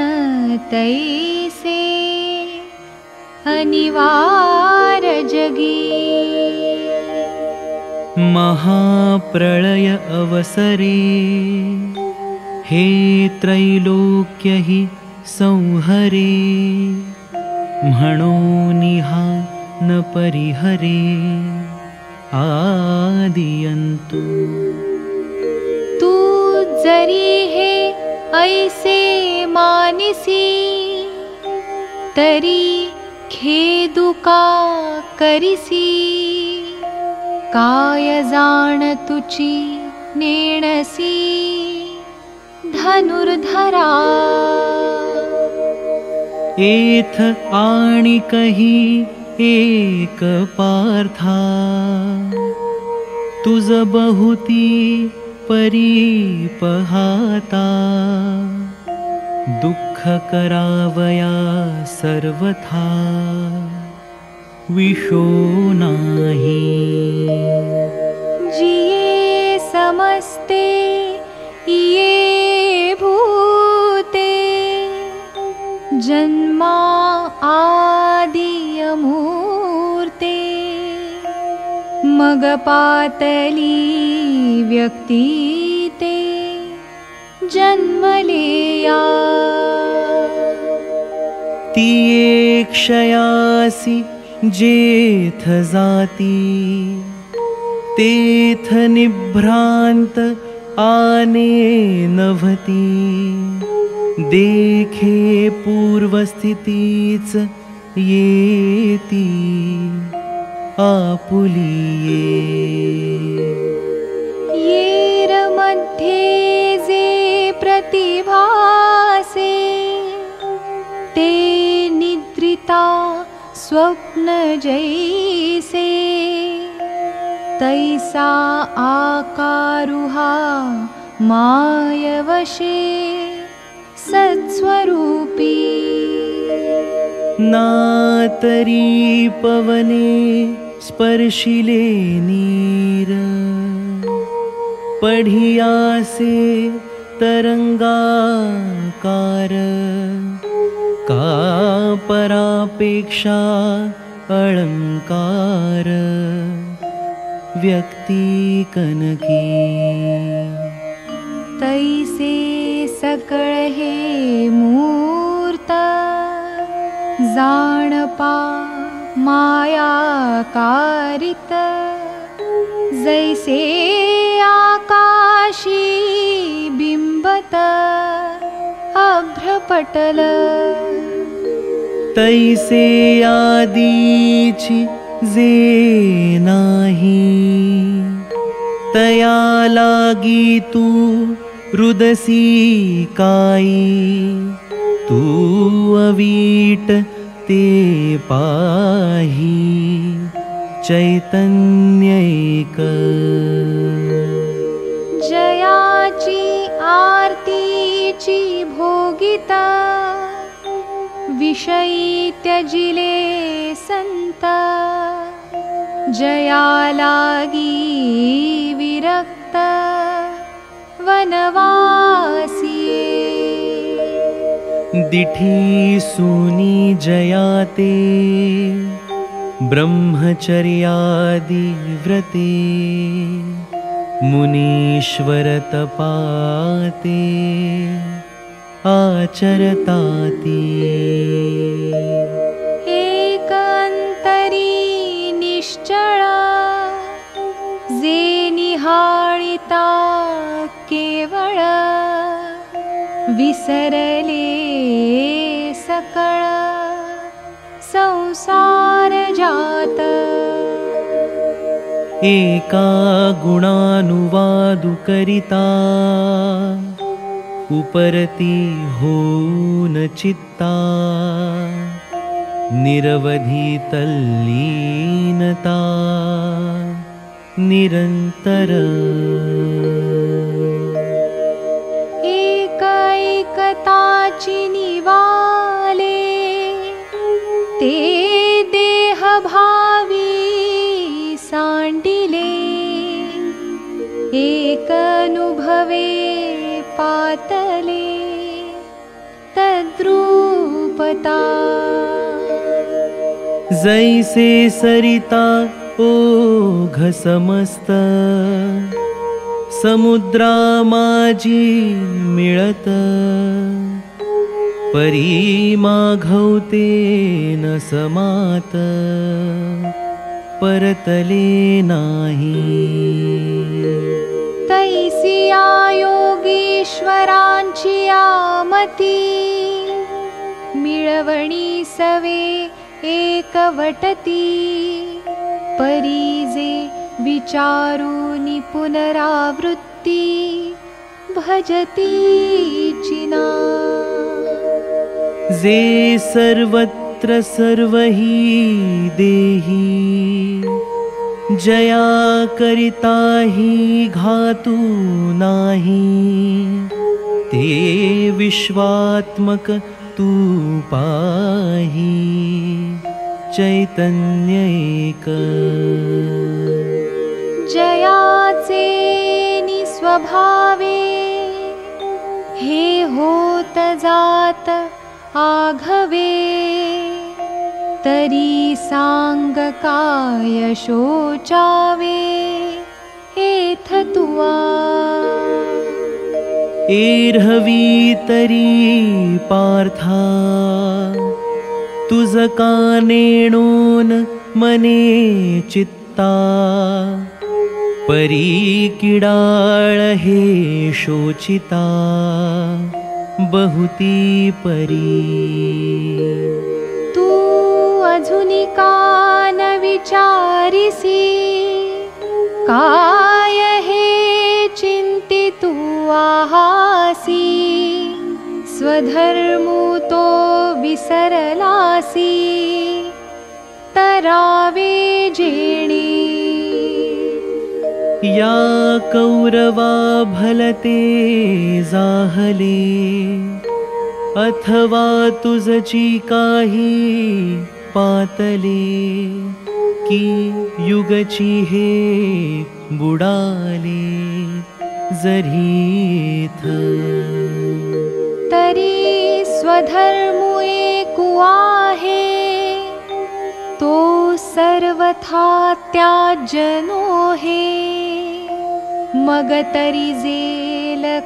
D: तैसे अनिवार जगी
E: महाप्रलय अवसरे हे त्रैलोक्य हि संहरे म्हणोनिहा न परिहरे आदियन्तु।
D: तू जरी हे ऐसे मानिसी तरी खेदुका करिसी काय जाण तुची नेणसी धनुर्धरा।
E: एथ आणि कही एक पार्था तुझ बहुती परी पहाता दुःख करावया सर्वथा विशो नाही।
D: जिये समस्ते ये भूते जन्मा आदियमूर्ते। मग पातली व्यक्ती जन्मलेया।
E: क्षयासी जेथ जाती। तेथ निभ्रांत आने नभती। देखे पूर्वस्थितीच येती आपुलिये।
D: येर मध्ये जे प्रतिभासे ते निद्रिता स्वप्न जैसे। तैसा आकारुहा मायवशे। सत्स्वरूपी।
E: नातरी पवने स्पर्शिले नीर। पढियासे तरंगाकार का परापेक्षा अलंकार व्यक्ती कनकी।
D: तैसे सकळ हे मूर्त जाणपा माया कारित जैसे आकार पाशी बिंबत अभ्रपटल
E: तैसे आदीची जे नाही। तया लागी तू रुदसी काई। तू अवीट ते पाही। चैतन्यैक
D: जयाची आरतीची भोगिता विषयी त्यजिले संत जया लागी विरक्त वनवासिये।
E: दिठी सुनी जयाते ब्रह्मचर्यादि व्रते मुनीश्वर तपाते आचरताति।
D: एकन्तरी निश्चळा जे निहाळिता केवळ विसरले सकळ। संसार जात
E: एका गुणानुवादु करिता उपरती होन चित्ता निरवधि तल्लीनता निरन्तर
D: एकैकताची निवाले तद्रूपता
E: जैसे सरिता ओघ समस्त। समुद्रा माझी मिळत। परी माघवते न समात। परतले नाही।
D: तैसिया योगीश्वरांची आमती मिळवणी सवे एकवटती. परीजे विचारूनि पुनरावृत्ती. भजती
E: जे सर्वत्र सर्वही देही जया करिता हि घातु नाही. ते विश्वात्मक तू पाही चैतन्यैक।
D: जयाचे निस्वभावे हे होत जात आघवे तरी सांग काय शोचावे एथ तुवा
E: एर्हवी तरी पार्था तुझ कानेणोन मने चित्ता परी हे शोचिता बहुती परी।
D: तू अजुनी का न विचारिसी काय चिंतितू आहासी स्वधर्मू तो विसरलासी।
E: या कौरवा भलते जाहले अथवा तुझची काही पातले। की युगची हे बुडाले जरीथ।
D: तरी स्वधर्मु तो सर्वथा त्याजनो हे।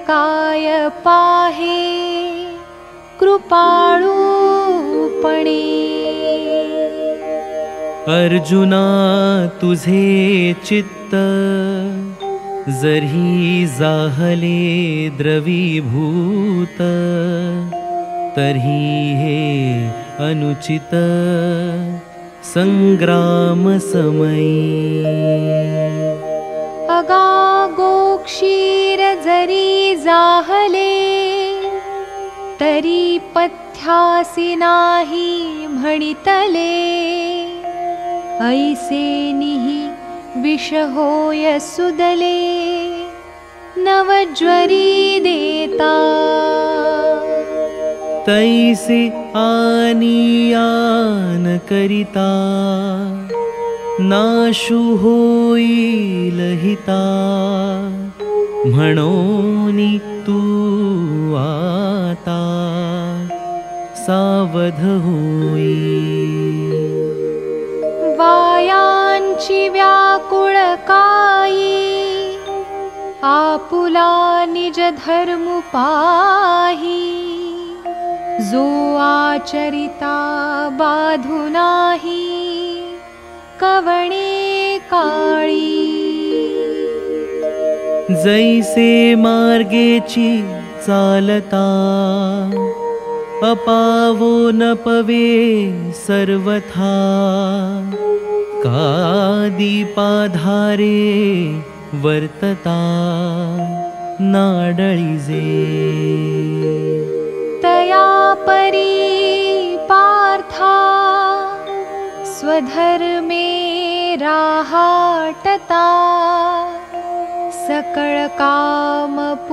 D: काय पाहे कृपाळूपणे
E: अर्जुना तुझे चित्त जरी जाहले द्रवीभूत तर्हि हे अनुचित सङ्ग्रामसमये
D: अगा गोक्षीर जरी जाहले तरी पथ्यासि नाही म्हणितले। ऐसे निहि विष होय सुदले नवज्वरी देता
E: तैसे आनियान करिता नाशु होईल हिता म्हणोनी तू आता सावध होई
D: वायांची व्याकुळ काई आपुला निज धर्म पाही जो आचरिता बाधु नाही। कवणे काळी।
E: जैसे मार्गेची चालता। अपावो न पवे सर्वथा कादीपाधारे वर्तता नाडळिजे
D: तया परी पार्था स्वधर्मे राहाटता सकळकामपूर्णता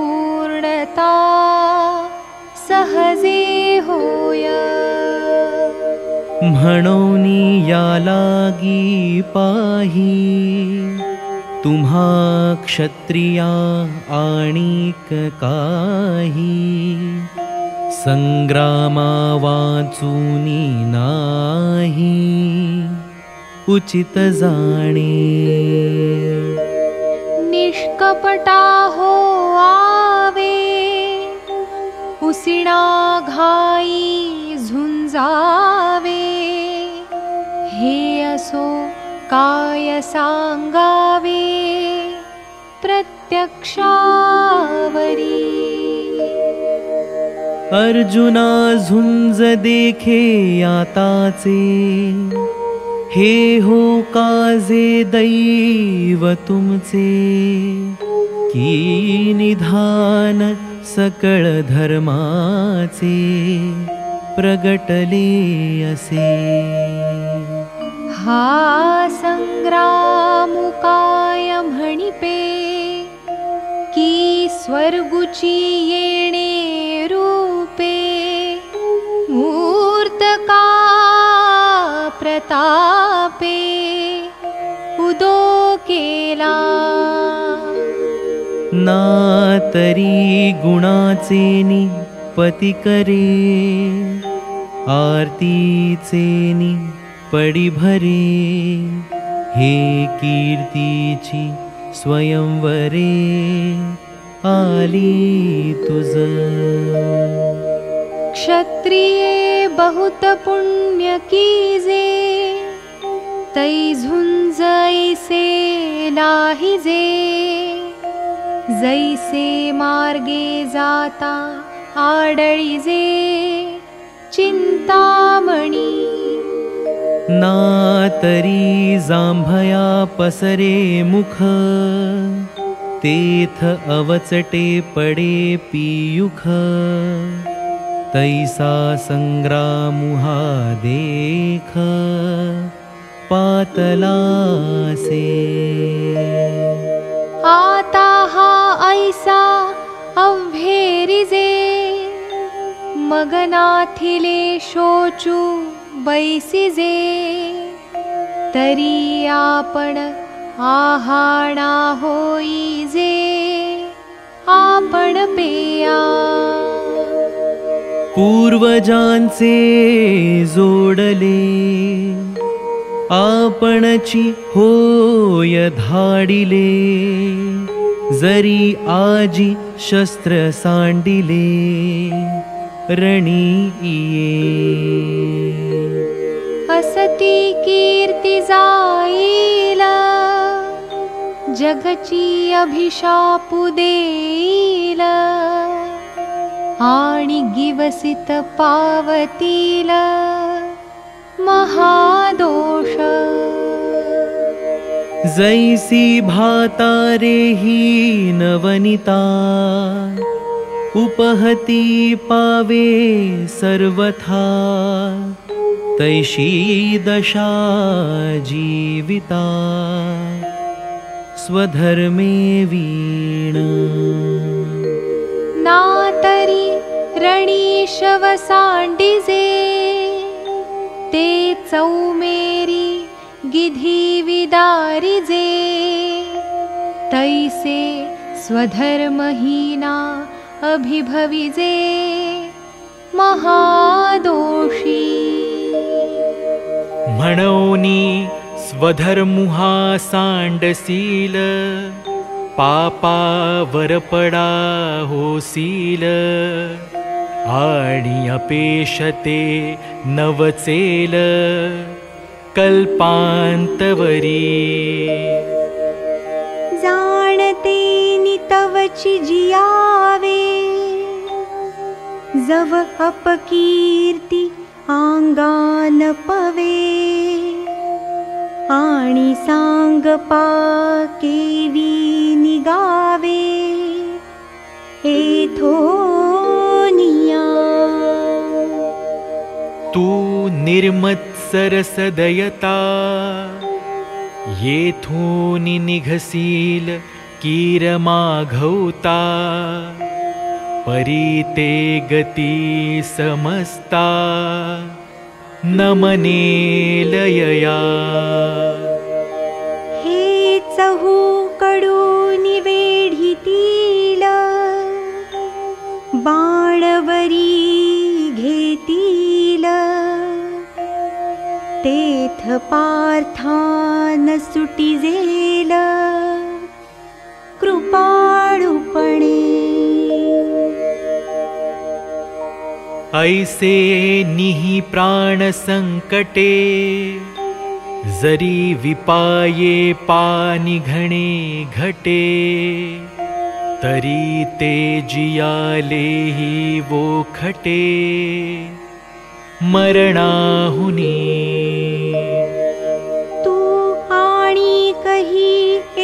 D: सहजे होय
E: म्हणोनी या लागी पाही तुम्हा क्षत्रिया आणिक काही. संग्रामा वाचूनी नाही उचित जाणे.
D: निष्कपटा हो आवे उसिणा घाई झुंजावे हे असो काय सांगावे प्रत्यक्षावरी।
E: अर्जुना झुंज देखे आताचे हे हो काजे दैव तुमचे। की निधान सकळ धर्माचे प्रगटले असे
D: हा संग्रामुकाय म्हणिपे की स्वर्गुची येणे रूपे मूर्त का प्रतापे उदो केला।
E: ना तरी गुणाचे नि पती करे आरतीचे नि पडी भरे हे कीर्तीची स्वयंवरे आली तुझ।
D: क्षत्रिये बहुत पुण्य कीजे। तै झुंजैसे लाहिजे जैसे मार्गे जाता आडळिजे चिंतामणी
E: ना तरी जांभया पसरे मुख तेथ अवचटे पडे पियुख तैसा संग्रामुहा देख पातलासे।
D: आता ऐसा अव्हेरिजे मगनाथिले शोचू बैसिजे तरी आपण आहाणा होईजे आपण पेया।
E: पूर्वजांचे जोडले आपणची होय धाडिले जरी आजी शस्त्र सांडिले रणी इये
D: असती कीर्ती जाईल। जगची अभिशापु देईल। आणि गिवसित पावतील। महादोष।
E: जैसी भातारे ही नवनिता उपहती पावे सर्वथा तैशी दशा जीविता स्वधर्मे वीण।
D: नातरी रणीशव सांडिजे ते चौमेरी गिधी विदारिजे तैसे स्वधर्महीना अभिभविजे। महादोषी
F: स्वधर्मुहा सांडसील पापावर पडा होसील आणि अपेशते नवचेल कल्पांतवरी
G: जाणते नितवची जियावे जव अपकीर्ती आंगान पवे आणि सांग पाकेवी निगावे एथोनिया
F: तू निर्मत्सरसदयता येथून निघसील कीरमाघवता परीते गती समस्ता नमनेलयया।
G: हे चहू कडू निवेढितील बाणवरी घेतील तेथ पार्थान सुटिजेल कृपाळुपणे
F: ऐसे निहि प्राणसङ्कटे जरी विपाये पानिघणे घटे तरी ते जियालेहि वो खटे। मरणाहुनी
G: तू आणि कही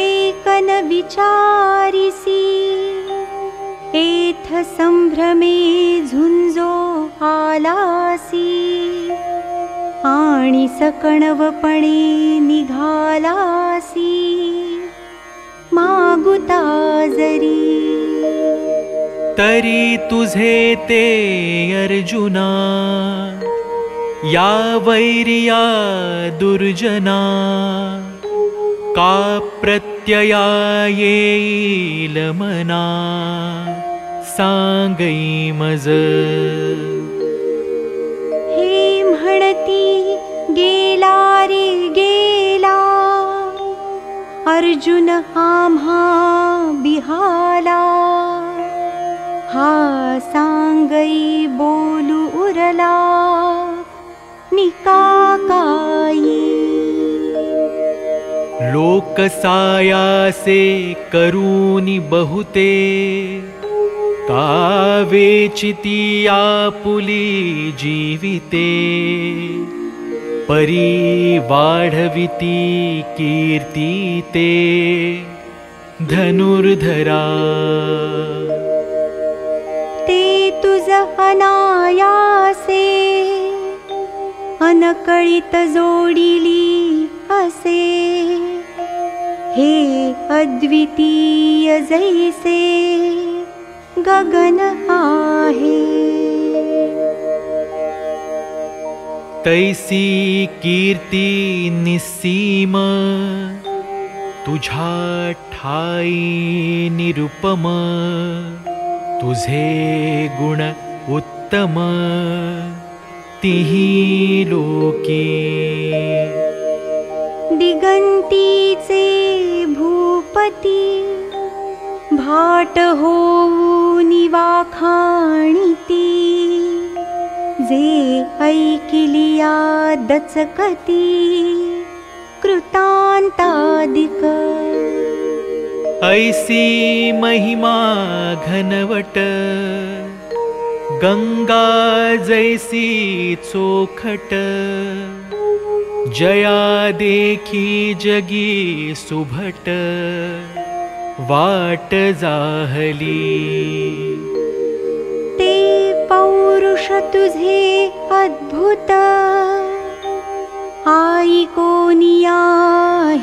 G: एकन विचारिसी एथ संभ्रमे झुंजो आलासी आणि सकणवपणे निघालासी. मागुता जरी.
F: तरी तुझे ते अर्जुना या वैर्या दुर्जना का प्रत्यया येईल मना सांगई मज
G: म्हणती गेला रे गेला। अर्जुन आम्हा बिहाला। हा सांगई बोलू उरला। निकाकाई।
F: लोकसायासे करूनि बहुते कावेचिति आपुली जीविते परी वाढविती कीर्तीते धनुर्धरा।
G: ते तुझ अनायासे अनकळित जोडिली असे हे अद्वितीय जैसे गगन आहे
F: तैसी कीर्ती निस्सीम तुझा ठाई निरुपम तुझे गुण उत्तम। तिही लोकी।
G: दिगंतीचे भूपती भाट होऊन वाखाणिती जे ऐकिलिया दचकती कृतांतादिक.
F: ऐसी महिमा घनवट गंगा जैसी चोखट जया देखी जगी सुभट वाट जाहली।
D: ते पौरुष तुझे अद्भुत। आई कोनिया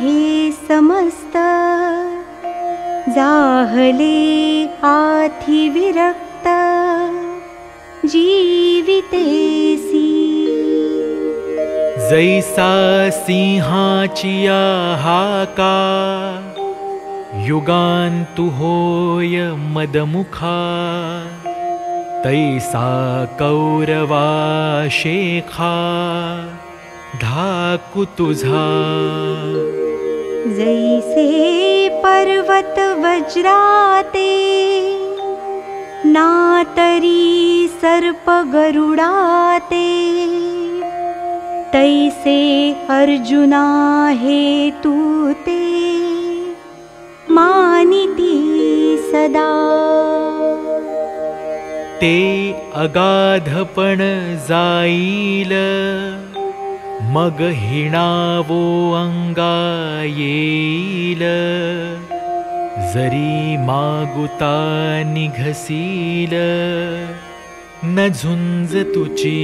D: हे समस्त। जाहले आथि विरक्त। जीवितेसी
F: जैसा सिंहाचिया हाका युगान्तु होय मदमुखा तैसा कौरवा शेखा धाकु तुझा।
D: जैसे पर्वत वज्राते नातरी सर्प गरुडाते तैसे अर्जुना हे तू ते मानिती सदा।
F: ते अगाधपण जाईल मग हिणावो अंगा येईल। जरी मागुता निघसील न झुंज तुची।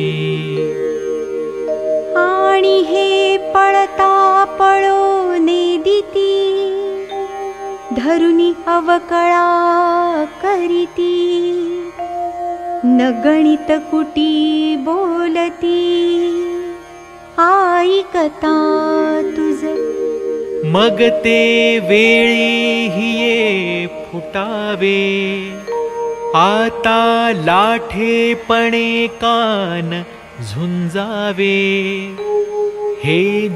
D: आणि हे पळता पळो नेदिती धरुनी अवकळा करीती। न गणित कुटी बोलती। ऐकता तुझ।
F: मग ते वेळी हिये फुटावे। आता लाठेपणे कान झुंजावे हे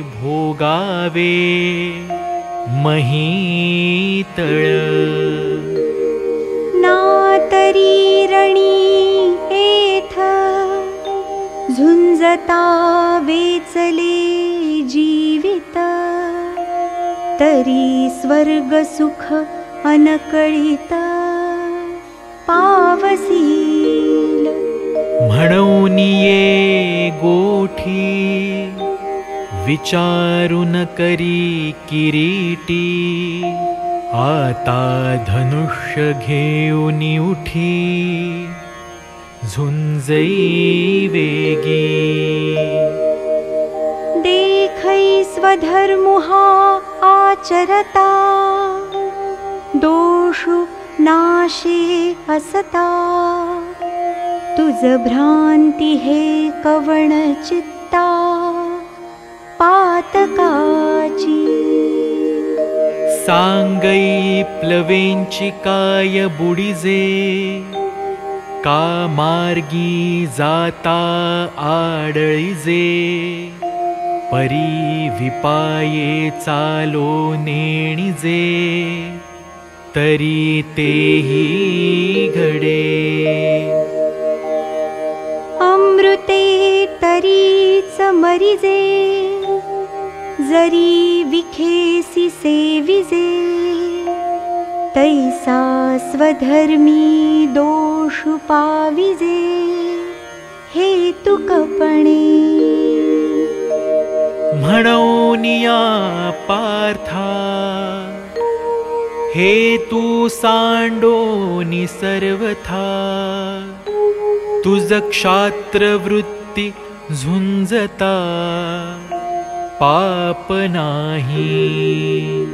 F: भोगावे महीतळ.
D: नातरी रणी एथ झुंजता वेचले जीवित. तरी स्वर्ग सुख अनकळित. पावसील
F: गोठी विचारून करी किरीटी आता धनुष्य घेऊन उठी झुंजई वेगी।
D: देखै स्वधर्मुहा आचरता दोषु नाशे असता तुझ भ्रांती हे कवण चित्ता पातकाची
F: सांगई प्लवेंची काय बुडिजे का मार्गी जाता आडळिजे। परी विपाये चालो नेणिजे तरी तेही घडे
D: तरीच मरिजे जरी विखेसी सेविजे तैसा स्वधर्मी दोष पाविजे। हे तुकपणे
F: म्हणून या पार्था हे तू सांडोनी सर्वथा। तुझ क्षात्रवृत्ती झुंजता पाप नाही।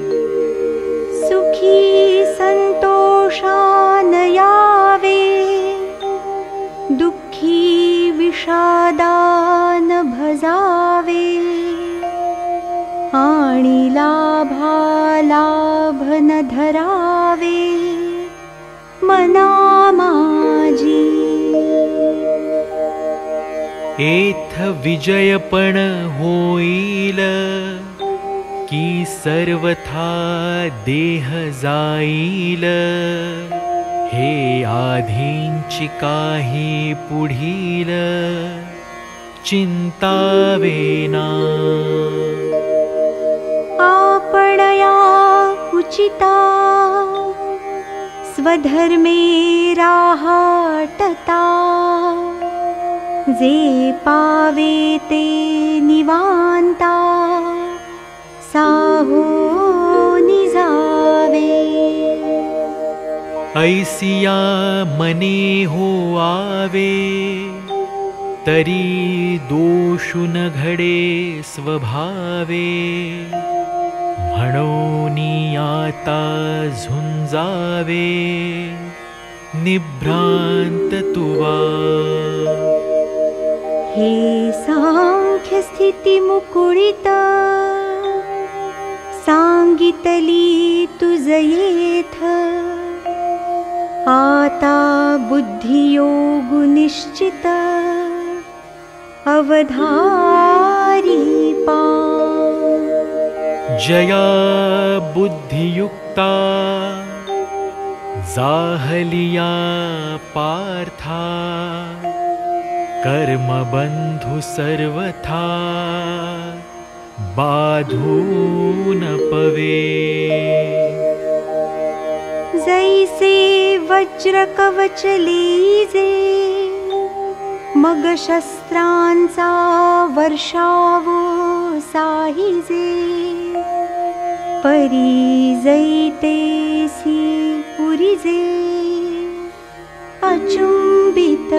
D: सुखी संतोषान यावे दुःखी विषादान भजावे। आणि लाभा लाभ न धरावे मना
F: एथ विजयपण होईल की सर्वथा देह जाईल? हे आधींची काही पुढील चिंता वेना
D: आपण वंचिता स्वधर्मे राहाटता निवान्ता साहो निजावे।
E: ऐसिया मने हो आवे तरी दोषु न घडे स्वभावे। आता झुंजावे निभ्रांत तुवा
D: हे मुकुळित सांगितली तुझयेथ आता बुद्धियोगुनिश्चित अवधारी पा
E: जया बुद्धियुक्ता जाहलिया पार्था कर्मबन्धु सर्वथा बाधून पवे।
D: जैसे वज्रकवचलीजे मग शस्त्रांचा वर्षावो साहिजे। परी जैतेसी पुरिजे अचुंबित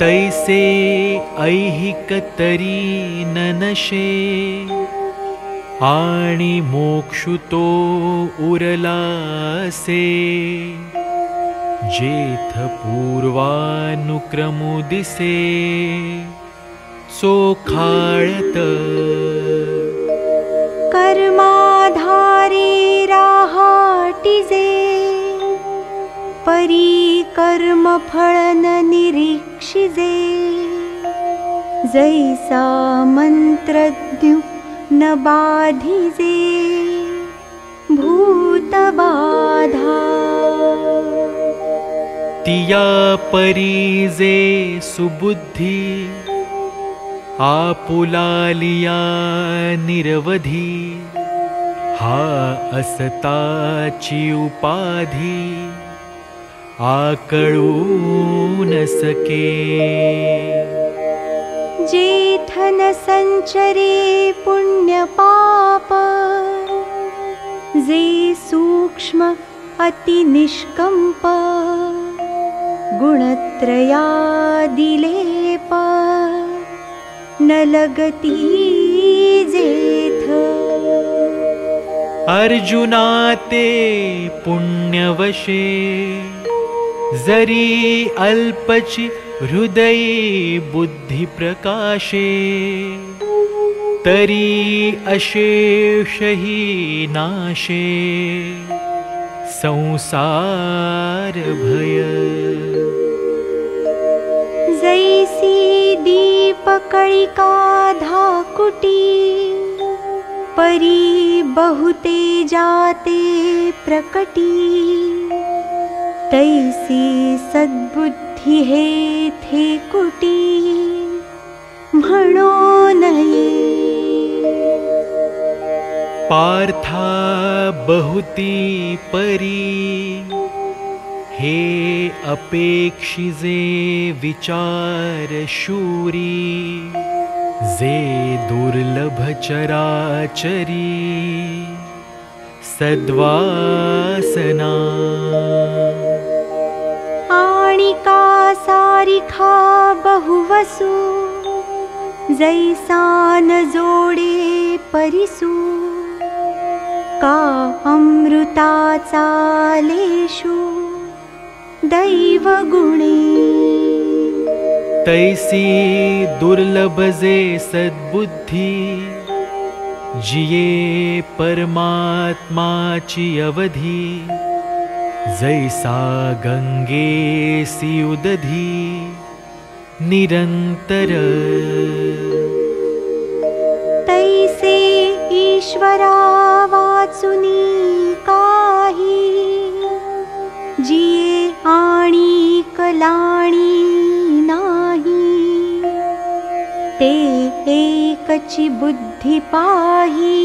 E: तैसे ऐहिकतरी ननशे। आणि मोक्षुतो उरलासे। जेथ पूर्वानुक्रमुदिसे चोखाळत
D: कर्माधारे राहाटिजे। परी कर्मफळन जैसा मंत्रज्ञ न बाधिजे। भूतबाधा।
E: तिया परीजे सुबुद्धी। आपुलालिया निरवधी। हा असताची उपाधी आकळू न सके
D: जेठन संचरे पुण्यपाप। जे सूक्ष्म अतिनिष्कम्प। गुणत्रया दिलेप न लगती जेथ
E: अर्जुनाते पुण्यवशे जरी अल्पचि हृदये बुद्धिप्रकाशे तरी अशेषहि नाशे संसार भय
D: जैसी दीपकळिका धाकुटी परी बहुते जाते प्रकटी तैसी सद्बुद्धी हे थे कुटी म्हणो नये।
E: पार्था बहुती परी हे अपेक्षिजे विचार शूरी जे दुर्लभ चराचरी सद्वासना
D: सारिखा बहुवसु जैसा न जोडे परिसु। का अमृता चालेषु दैवगुणे।
E: तैसी दुर्लभजे सद्बुद्धी जिये परमात्माची अवधी जैसा गंगेसी उदधी निरंतर।
D: तैसे ईश्वरा वाचुनी काही कलाणी नाही। ते एकची बुद्धी पाही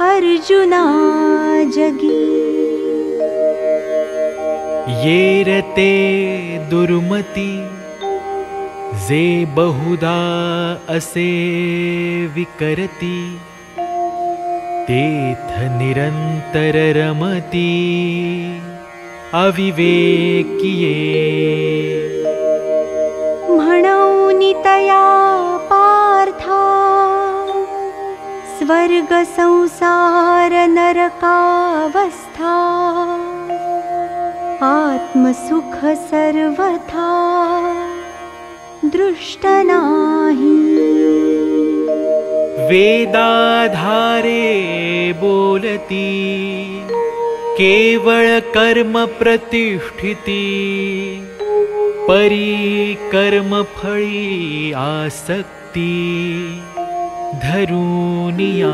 D: अर्जुना जगी
E: दुर्मती जे बहुधा असे विकरती तेथ निरंतर रमती अविवेकिये.
D: म्हणौनितया पार्था स्वर्गसंसार नरकावस्था आत्मसुख सर्वथा दृष्टनाहि।
E: वेदाधारे बोलती केवळ कर्म प्रतिष्ठिती परी कर्मफळी आसक्ती धरुनिया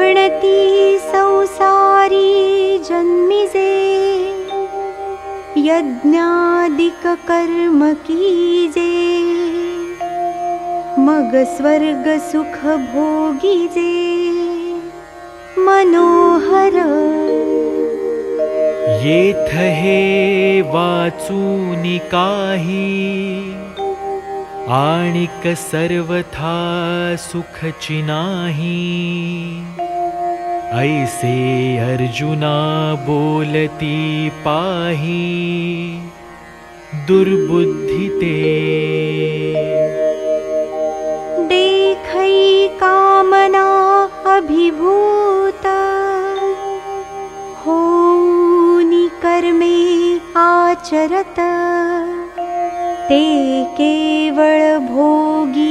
D: म्हणती संसारी जन्मिजे। यज्ञादिक कर्म कीजे मग स्वर्ग सुख भोगीजे मनोहर।
E: येथ हे वाचूनि काही। आणिक सर्वथा सुखची नाही ऐसे अर्जुना बोलती पाही दुर्बुद्धि ते।
D: देखै कामना अभिभूत होनि कर्मे आचरत। ते केवळ भोगी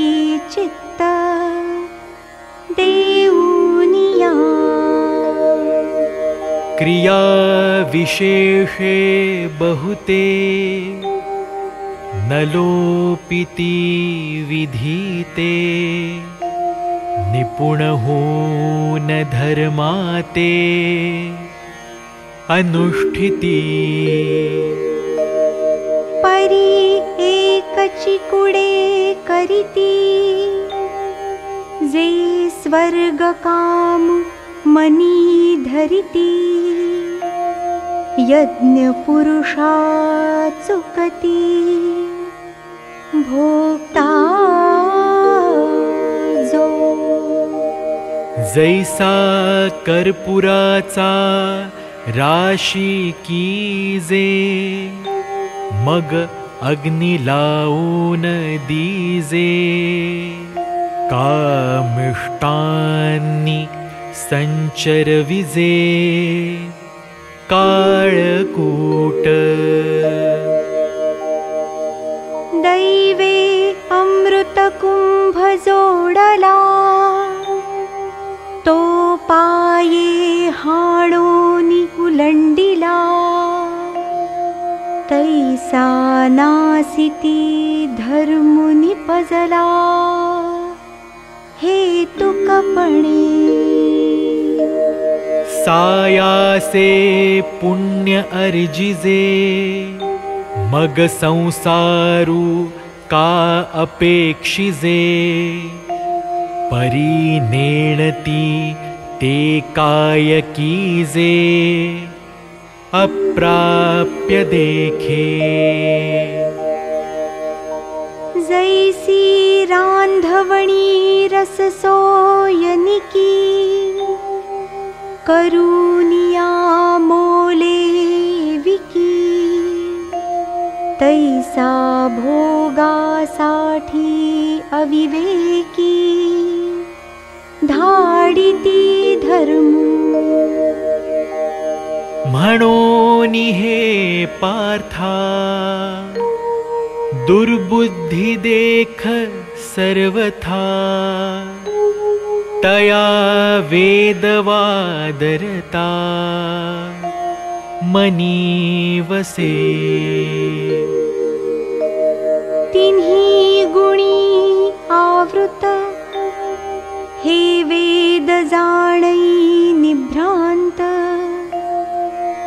E: क्रिया विशेषे बहुते न लोपिति विधीते निपुण न धर्माते अनुष्ठिती।
D: परी एकचिकुडे करिती जे स्वर्गकाम मनी धरिती यज्ञपुरुषा चुकती भोक्ता जो
E: जैसा कर्पुराचा राशी कीजे मग अग्नि लावून दीजे। कामिष्टांनी संचरविजे काळकूट
D: दैवे अमृतकुंभ जोडला तो पाये हाणोनी उलंडिला तैसा नासिती धर्मुनि पजला। हे
E: सायासे पुण्य अर्जिजे। मग संसारू का अपेक्षिजे। परी नेणती ते काय कीजे। अप्राप्य देखे।
D: जैसी रांधवणी रस सोयनिकी मोले विकी। तैसा भोगासाठी अविवेकी। धाडिती धर्मू।
E: हे पार्था। दुर्बुद्धी देख सर्वथा तया वेदवादरता मनी वसे
D: तिन्ही गुणी आवृत हे वेद जाणै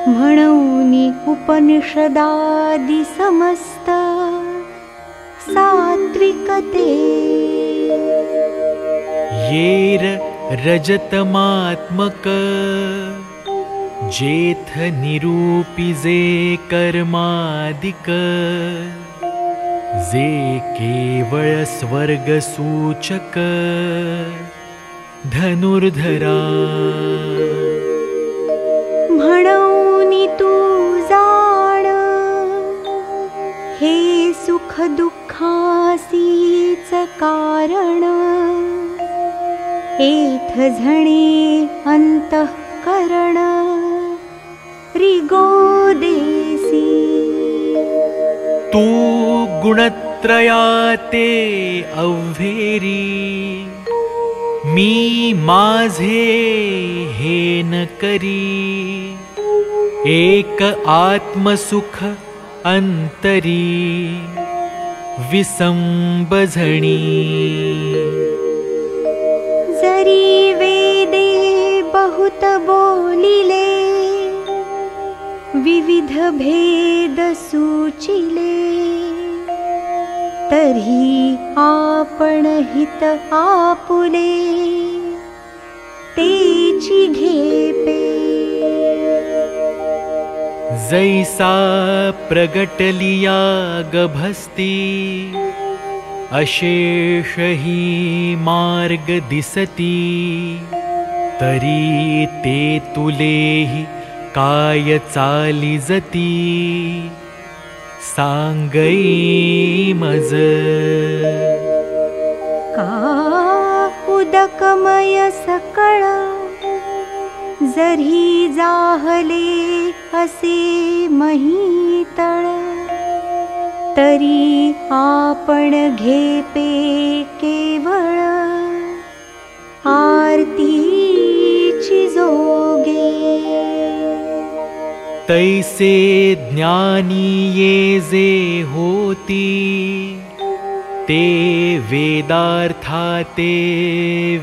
D: म्हणून उपनिषदादि समस्त सात्विकते
E: रजतमात्मक जेथ कर्मादिक जे केवळ स्वर्गसूचक धनुर्धरा।
D: म्हणूनि तू जाण हे सुख दुःखासीच कारण एथ झणे अंतःकरण रिगोदेसी
E: तू गुणत्रयाते अव्हेरी। मी माझे हे न करी। एक आत्मसुख अंतरी। विसंबझणी
D: वेदे बहुत बोलिले विविध भेद सूचिले। तर्हि आपण हित आपुले तेची घेपे।
E: जैसा प्रगटलिया गभस्ती अशेष ही मार्ग दिसती तरी ते तुलेही काय चाली जती। सांगई मज।
D: का उदकमय सकळ जरी जाहले असे महीतळ तरी आपण घेपे केवळ आरतीची जोगे.
E: तैसे ज्ञानी ये जे होती ते वेदार्थाते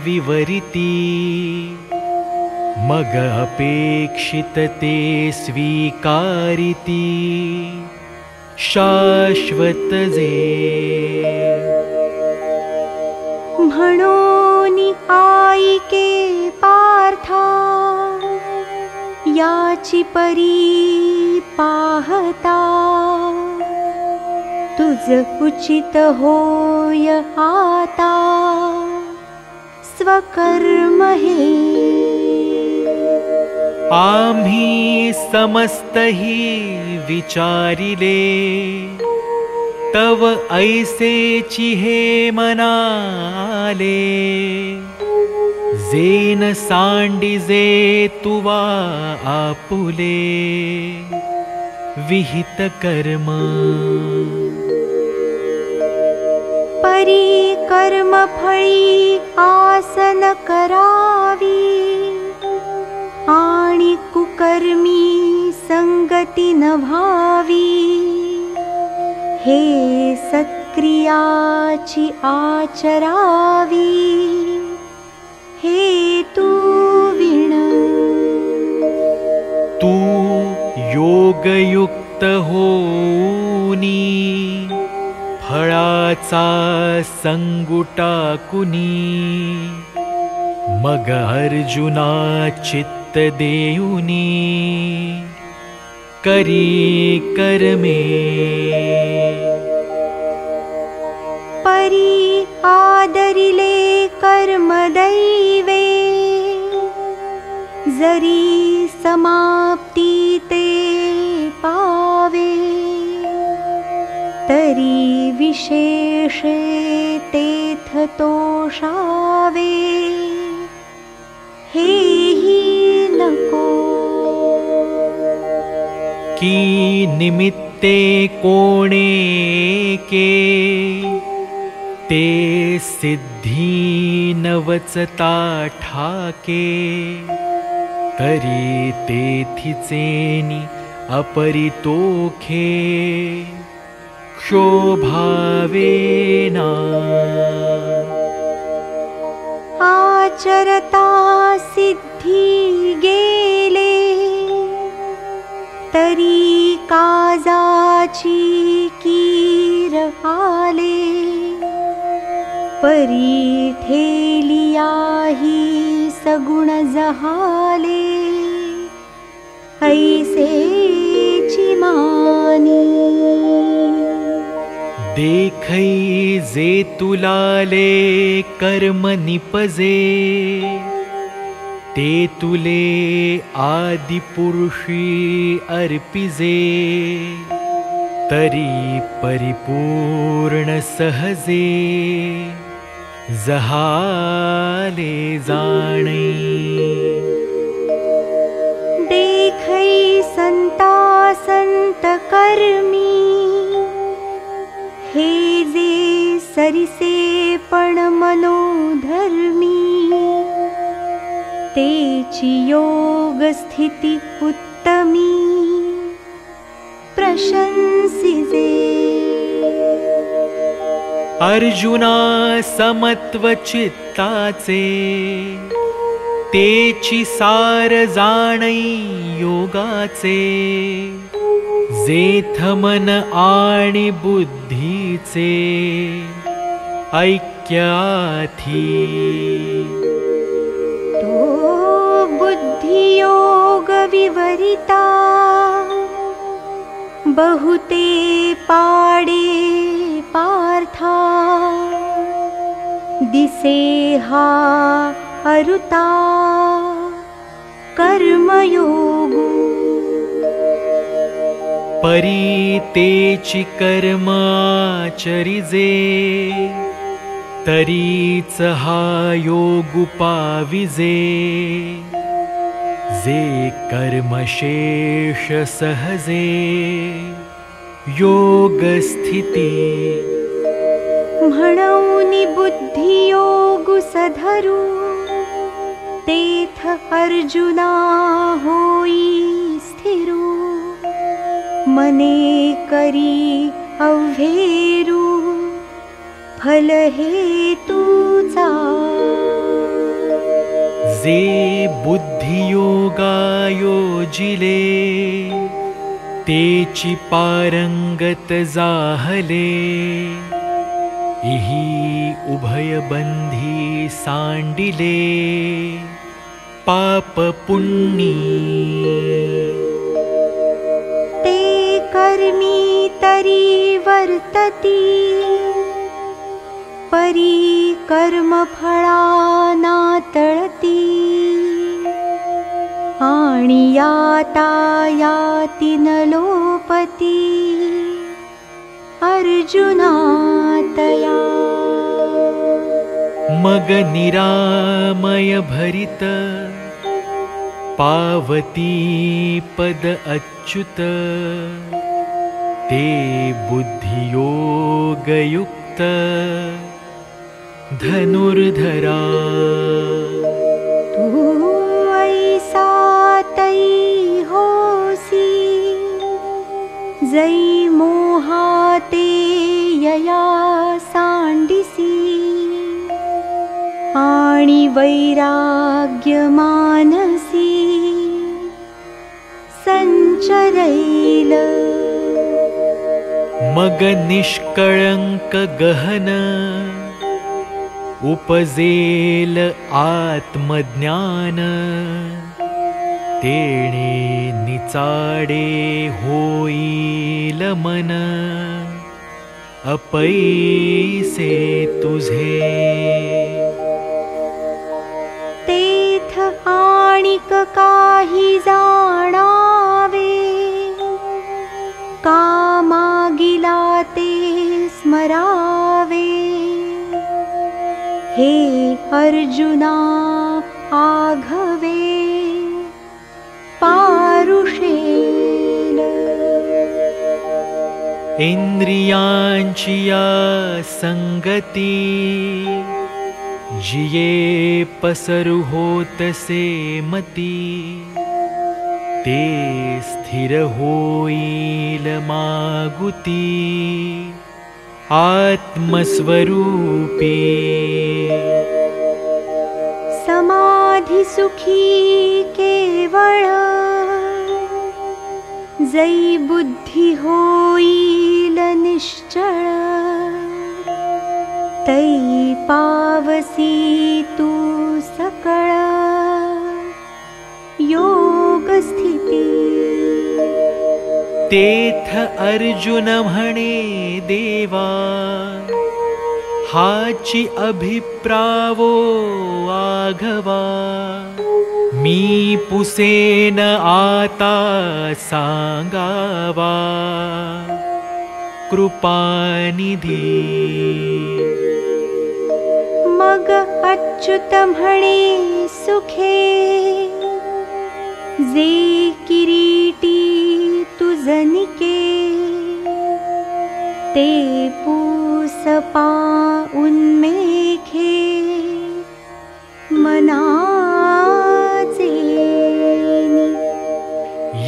E: विवरिती. मग अपेक्षित ते स्वीकारिती शाश्वत जे।
D: आईके पार्था याची परी पाहता तुझ उचित होय आता स्वकर्म हे
E: आम्ही समस्तही विचारिले. तव ऐसेची हे मनाले. जेन सांडिजे तुवा आपुले. विहित कर्म.
D: परी कर्म फळी आसन करावी आणि कुकर्मी संगती न भावी। हे सत्क्रियाची आचरावी। हे तू विण।
E: तू योगयुक्त होनी फळाचा संगुटा कुनी मग अर्जुना चित्त देऊनी करी कर्मे।
D: परी आदरिले कर्मदैवे जरी समाप्ती ते पावे। तरी विशेषे तेथ तोषावे। हेही नको
E: की निमित्ते कोणे के? ते सिद्धी नवचता ठाके। तरी तेथिचेनी अपरितोखे। क्षोभावेना।
D: आचरता सिद्धी गेले तरी काजाची कीर परी याही सगुण जहाले ऐसे चिमानी
F: देखै जे तुलाले कर्म निपजे ते तुले आदिपुरुषी अर्पिजे तरी परिपूर्ण सहजे जहाले जाणे।
D: देखै संता संत कर्मी हे जे सरिसे पण मनोधर्मी योग स्थिती उत्तमी। प्रशंसिजे
F: अर्जुना समत्वचित्ताचे तेची सार जाणै योगाचे जेथ मन आणि बुद्धीचे ऐक्याथी
D: बुद्धियोग विवरिता बहुते पाडे पार्था। दिसे हा अरुता। कर्मयोगु।
F: परी तेची कर्माचरिजे। तरीच हा योग पाविजे जे कर्मशेष सहजे। योग स्थिती
D: म्हणूनि बुद्धियोगु सधरु। तेथ अर्जुना होई स्थिरू। मने करी अव्हेरू। फल हेतूचा
F: जे बुद्धियोगा योजिले तेची पारंगत जाहले। इही उभयबंधी सांडिले पाप पुण्यी
D: ते कर्मी तरी वर्तती परी कर्मफळा तळती आणि याता याती न लोपती अर्जुनातया।
F: मग निरामय भरित पावती पद अच्युत। ते बुद्धियोगयुक्त। धनुर्धरा
D: तै होसी जै मोहाते यया सांडिसी। आणि वैराग्य मानसी संचरैल।
F: मग निष्कळंक गहन उपजेल आत्मज्ञान तेणे निचाडे होईल मन. अपैसे तुझे.
D: तेथ आणिक काही जाणावे. कामागिला ते स्मरावे. हे अर्जुना आघवे
F: इंद्रियांची या संगती जिये पसरु होतसे मती ते स्थिर होईल मागुती आत्मस्वरूपी।
D: समाधि सुखी केवळ जै बुद्धि होईल निश्चळ।
H: तै पावसी तू सकळ। योगस्थिती
F: तेथ अर्जुन म्हणे देवा हाची अभिप्रावो आघवा मी पुसेन आता सांगावा. कृपानिधी
H: मग अच्युत म्हणे सुखे जे किरीटी तुझनिके ते पूसपा उन्मेखे मनाचे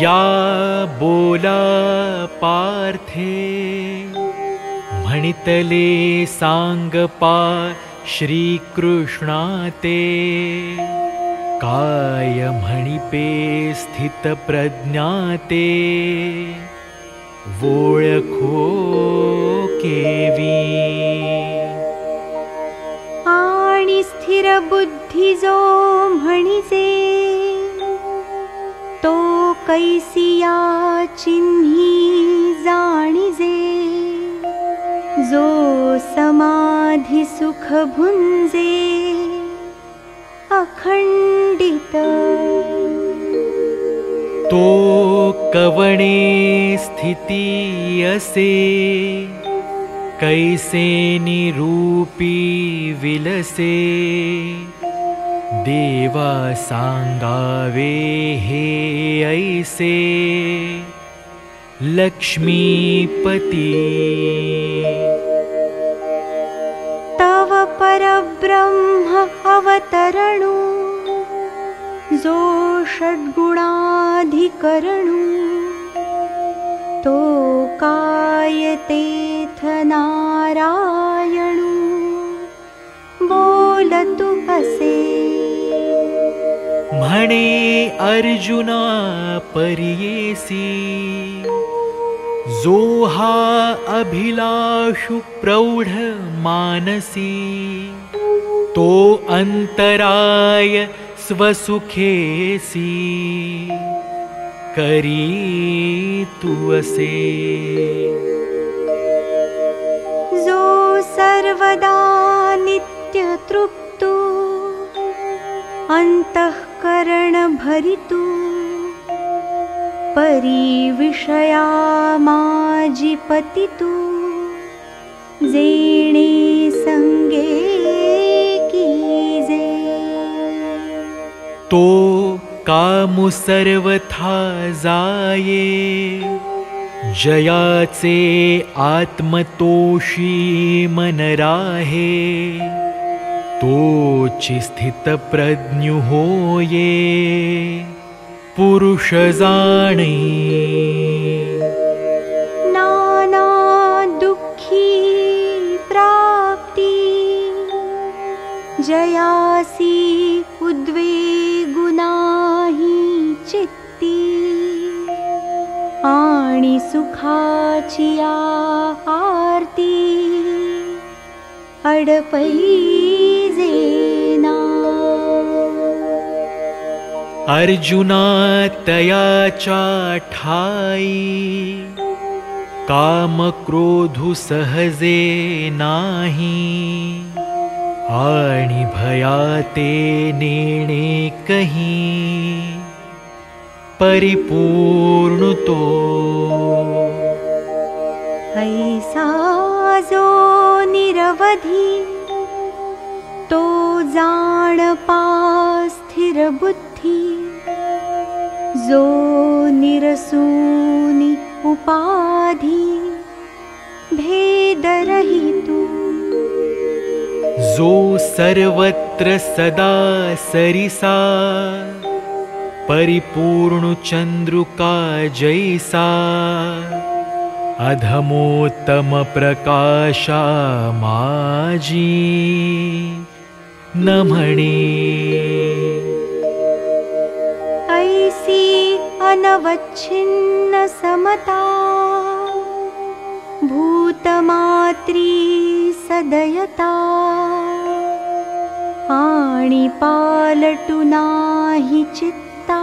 F: या बोला पार्थे। म्हणितले सांगपा श्रीकृष्णा ते काय म्हणिपे स्थित प्रज्ञाते। वोळखो केवी।
H: आणि स्थिर बुद्धी जो म्हणिजे तो कैसिया चिन्ही जाणिजे जो समाधी सुख भुंजे अखंडित
F: तो कवणे स्थिती असे कैसे निरूपी विलसे देवा सांगावे हे ऐसे लक्ष्मीपती।
H: तव परब्रह्म अवतरणु जो षड्गुणाधिकरणु। तो कायतेथ नारायणु बोलतु असे
F: म्हणे अर्जुना परियेसी। जो हा अभिलाषु प्रौढ मानसी। तो अंतराय स्वसुखेसी। करी तू असे
H: जो सर्वदा नित्यतृप्तो अन्तःकरण भरितु परिविषया कीजे
F: तो कामु सर्वथा जाये। जयाचे आत्मतोषी मन राहे तोची स्थित प्रज्ञु होये। पुरुष जाणे
H: नाना दुःखी प्राप्ती। जयासी उद्वेगुनाही चित्ती। आणि सुखाची आरती। अडपैजेना
F: अर्जुना तयाचा ठाई काम क्रोधु सहजे नाही आणि भयाते नेणे कही परिपूर्ण तो
H: ऐसा जो निरवधी तो जाण पा स्थिर बुद्धी जो निरसूनि उपाधी भेदरहितु।
F: जो सर्वत्र सदा सरिसा परिपूर्ण चंद्रुका जैसा अधमोत्तम प्रकाशा माजी न म्हणे
H: अनवच्छिन्न समता भूतमात्री
D: हृदयता आणि पालटु नाही चित्ता।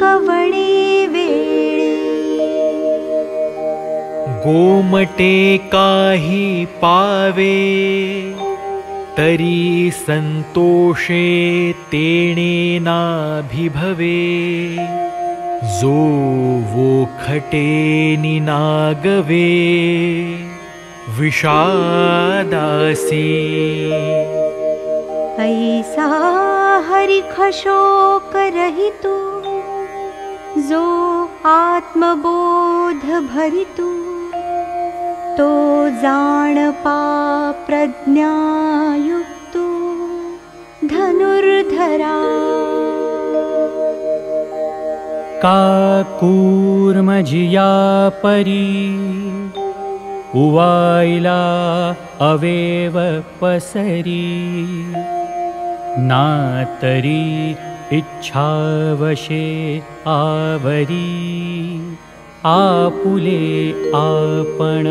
D: कवणे वेळे
F: गोमटे काही पावे तरी संतोषे तेणे नाभिभवे जो वो खटे निनागवे। विषादासी।
D: ऐसा हरिखशोक रहितु जो आत्मबोध भरितु तो जाणपा प्रज्ञायुक्तो धनुर्धरा।
E: काकूर्मजिया परी उवायला अवेव पसरी। नातरी इच्छावशे आवरी आपुले आपण।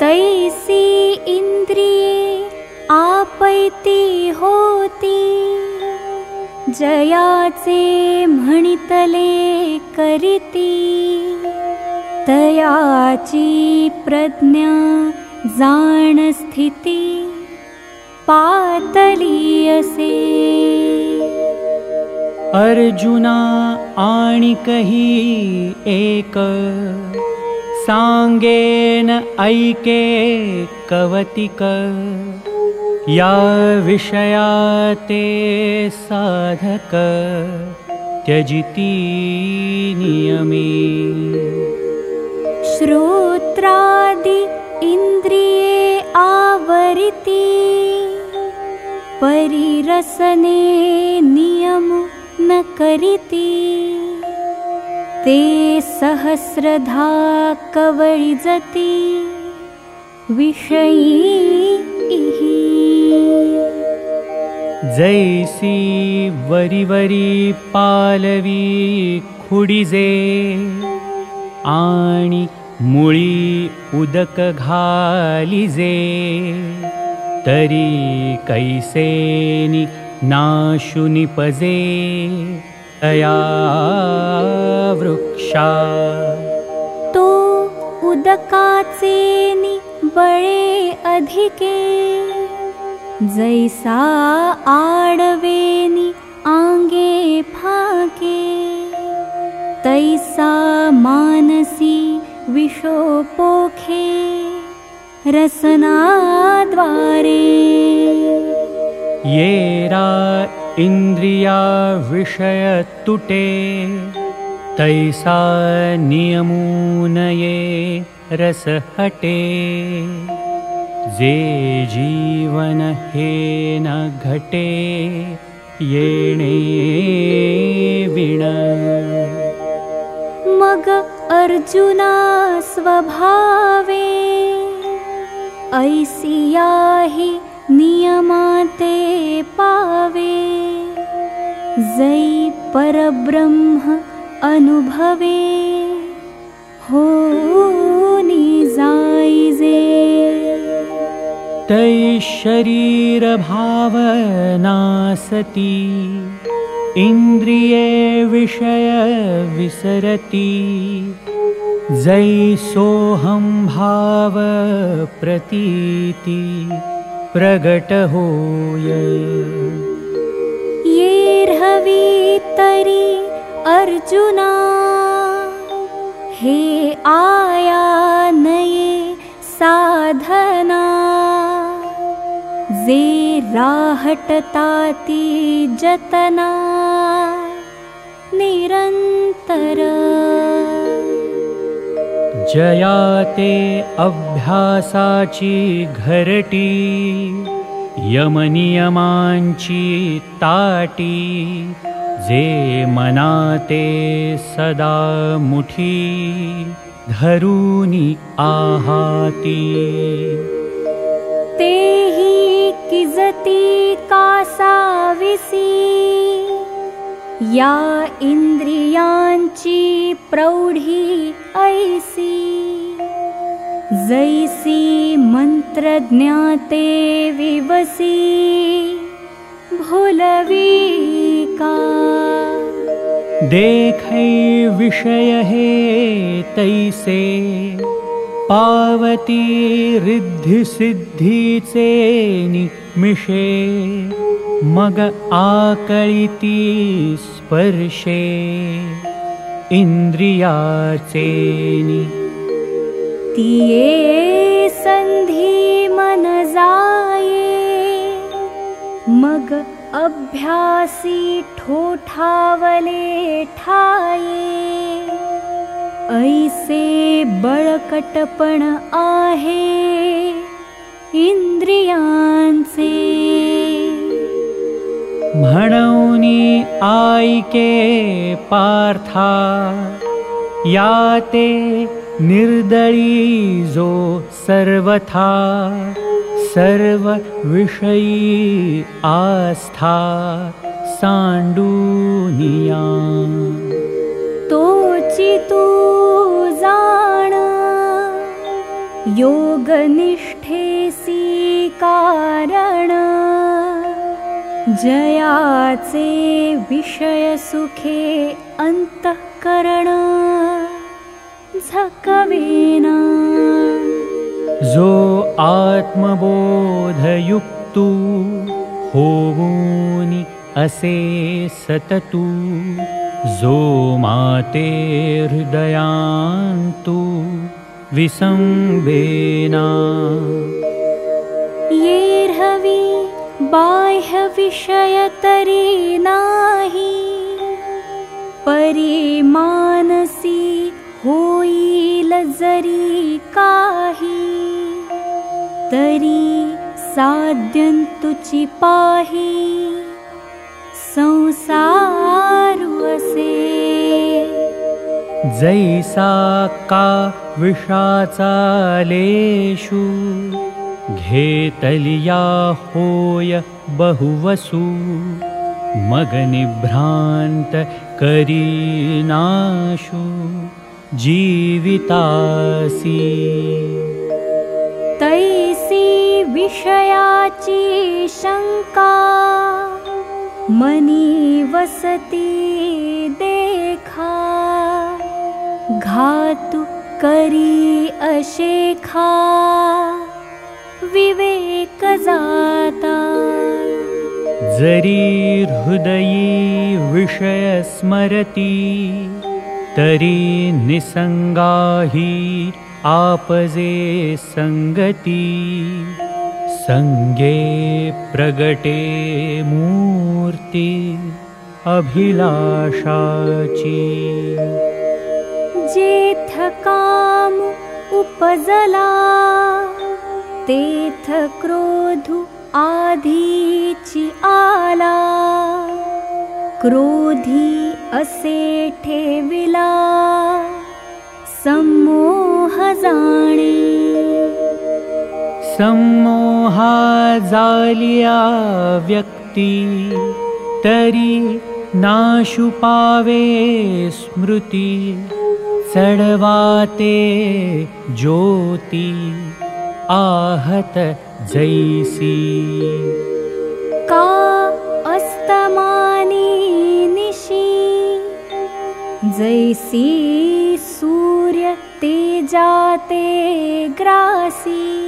D: तैसी इन्द्रिये आपैती होती जयाचे म्हणितले करिती। तयाची प्रज्ञा जाण स्थिती पातली असे
E: अर्जुना आणि कही एक। सांगेन ऐके कवतिक। या विषया ते साधक। त्यजिती नियमी।
D: श्रोत्रादि इन्द्रिये आवरिति। परिरसने नियम न करिति। ते सहस्रधा कवळिजति विषयी
E: जैसी वरिवरी पालवी खुडिजे आणि मुळी उदक घालिजे तरी कैसेनी नाशु निपजे तया वृक्षा।
D: तो उदकाचे नि बळे अधिके जैसा आडवेनि आंगे फाके तैसा मानसी विशोपोखे रसनाद्वारे
E: येरा इन्द्रिया विषय तुटे तैसा नियमूनये रस हटे जे जीवन हे न घटे येणे विण
D: मग अर्जुना स्वभावे ऐसियाहि नियमाते पावे जै परब्रह्म अनुभवे। हो जाईजे
E: तै शरीरभावनासति इन्द्रिये विषय विसरति। जै सोऽहं भाव प्रतीति प्रगट होय
D: येर्हवी तरी अर्जुना हे आया नये साधना जे राहटताती जतना निरन्तर
E: जयाते अभ्यासाची घरटी यमनियमांची ताटी जे मनाते सदा मुठी धरूनी आहाती।
D: तेही किजती कासाविसी या इंद्रियांची प्रौढी ऐसी। जैसी मन्त्रज्ञाते विवसी भूलवी का।
E: देखै विषय हे तैसे पावती रिद्धि सिद्धीचे निमिषे मग आकळिती स्पर्शे इंद्रियाचेनी।
D: तिये संधी मन जाये मग अभ्यासी ठोठावले ठाये। ऐसे बळकटपण आहे इंद्रियांचे
E: म्हणौनी आईके पार्था याते निर्दळी जो सर्वथा सर्व विषयी आस्था
D: तोची तू जाण योगनिष्ठेसी कारण। जयाचे विषय सुखे अंतःकरण। झकवेना।
E: जो आत्मबोधयुक्तू होऊनी असे सततू। जो माते हृदयांतु विसंबेना
D: येर्हवी बाह्य विषय तरी नाही परिमानसी होईल जरी काही तरी साध्यंतुची पाही संसारु असे
E: जैसा का विषाचालेषु घेतलिया होय बहुवसु मगनिभ्रान्त करीनाशु जीवितासी।
D: तैसी विषयाची शंका मनी वसती देखा घातु करी अशेखा विवेक जाता
E: जरी हृदयी विषय स्मरती तरी निसंगाही आपजे संगती संगे प्रगटे मूर्ती अभिलाषाची।
D: जेथ काम उपजला तेथ क्रोधु आधीची आला। क्रोधी असे ठेविला सम्मोहा
E: जालिया व्यक्ती तरी नाशु पावे स्मृती चढवाते ज्योती आहत जैसी।
D: का अस्तमानी निशी? जैसी सूर्य तेजाते ग्रासी।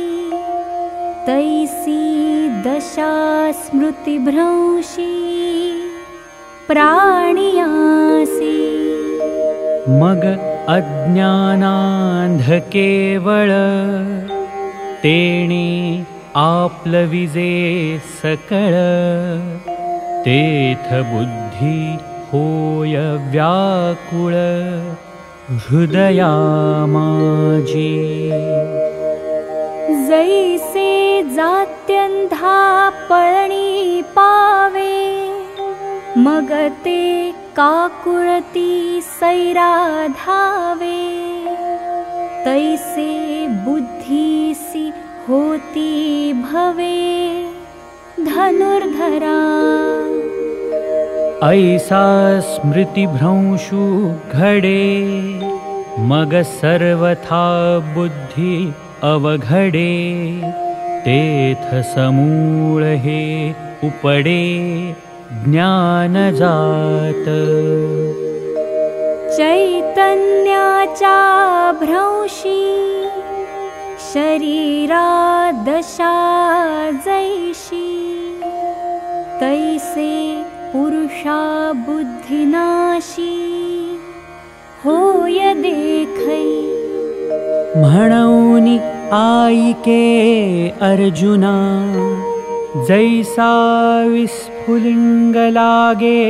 D: तैसी दशा स्मृतिभ्रंशी प्राणियासी।
E: मग अज्ञानान्धकेवळ तेणे आपलविजे सकळ तेथ बुद्धी होय व्याकुळ हृदया माझी
D: जैसे पावे मग ते काकुळती सैरा धावे तैसे बुद्धीसी होती भवे धनुर्धरा।
E: ऐसा स्मृतिभ्रंशु घडे मग सर्वथा बुद्धि अवघडे तेथ समूळ हे उपडे ज्ञानजात।
D: चैतन्याचा भ्रंशी शरीरा दशा जैशी तैसे पुरुषा बुद्धिनाशी। होय देखै
E: म्हणौनि आईके अर्जुना। जैसा विस्फुलिंग लागे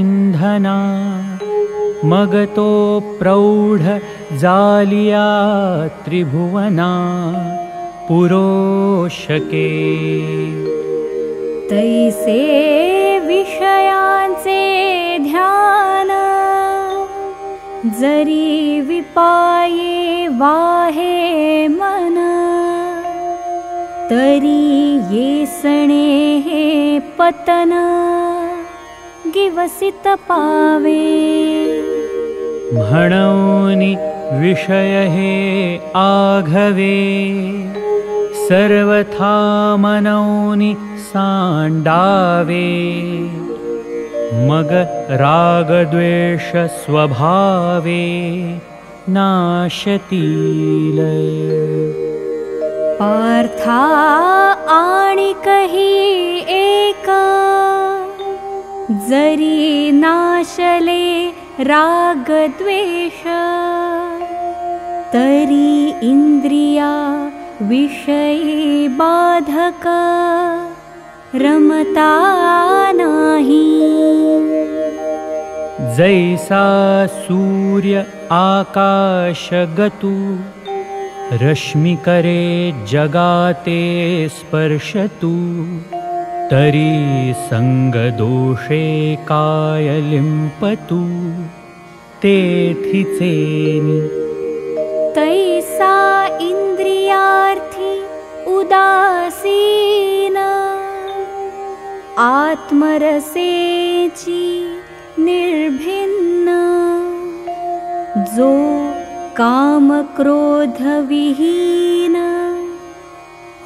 E: इंधना मगतो प्रौढ जालिया त्रिभुवना पुरोशके
D: तैसे विषयांचे ध्यान जरी विपाये वाहे मन तरी येसणे हे पतन गिवसित पावे
E: म्हणौनि विषय हे आघवे सर्वथा मनौनि सांडावे मग रागद्वेष स्वभावे नाशतील
D: पार्था आणि कही एक जरी नाशले रागद्वेष। तरी इंद्रिया विषयी बाधक। रमता नाही।
E: जैसा सूर्य आकाश गतु रश्मि करे जगाते स्पर्शतु तरी संगदोषे कायलिंपतु तेथिचेनि
D: तैसा इंद्रियार्थी उदासीन आत्मरसेची निर्भिन्न। जो काम क्रोध विहीन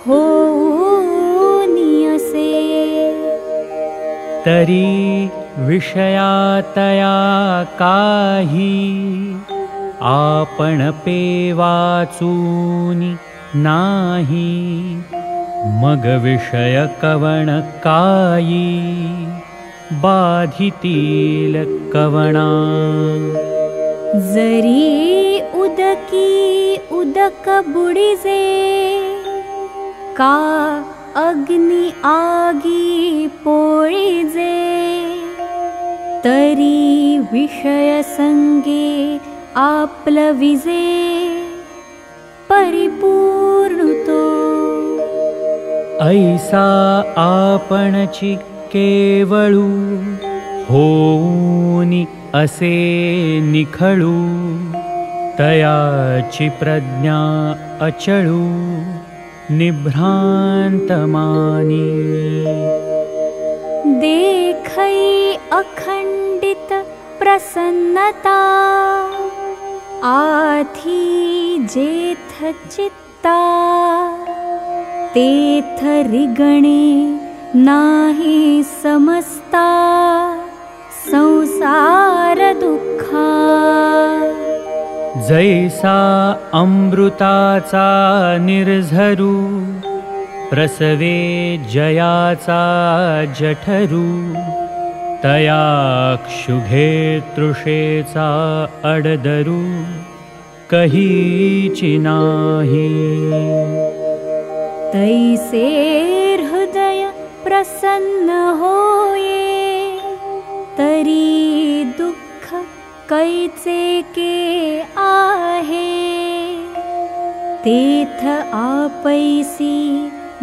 D: हो
E: तरी विषयातया काही आपण पेवाचूनि नाही मग विषय कवण कायी बाधितील कवणा
D: जरी उदकी उदक बुडिजे का अग्नि आगी पोळिजे तरी विषय संगे आपलविजे तो
E: ऐसा आपणची केवळू होऊनि असे निखळू तयाची प्रज्ञा अचळू निभ्रांतमानी
D: देखै अखंडित प्रसन्नता। आथी जेथ चित्ता। तेथ रिगणे नाही समस्ता। संसार दुःखा
E: जैसा अमृताचा निर्झरू प्रसवे जयाचा जठरू तया क्षुघे तृषेचा अडदरू कहीची नाही
D: तैसे हृदय प्रसन्न होये तरी दुःख कैचे के आपैसी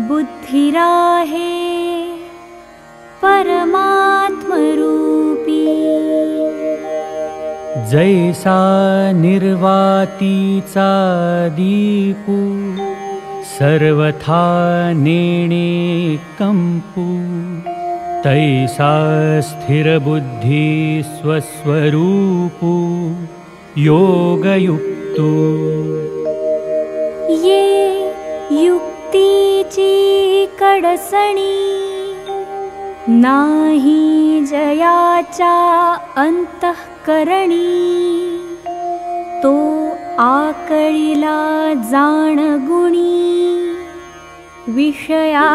D: बुद्धि राहे परमात्मरूपी।
E: जैसा निर्वातीचा दीपू सर्वथा नेणे कंपू तैसा स्थिरबुद्धी स्वस्वरूपू योगयुक्तो।
D: ये युक्तीची कडसणी नाही जयाचा अंतःकरणी तो आकळिला जाण गुणी विषयादिकी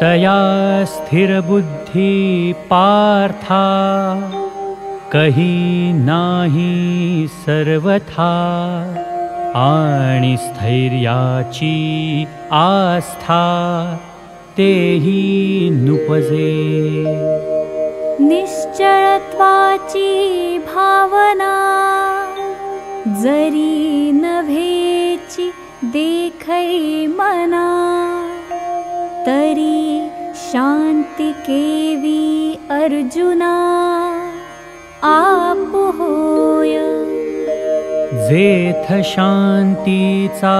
E: तया स्थिरबुद्धि पार्था कही नाही सर्वथा। स्थैर्याची आस्था तेही नुपजे।
D: निश्चळत्वाची भावना जरी नभेची देखै मना तरी शांती केवी अर्जुना आप होय।
E: जेथ शांतीचा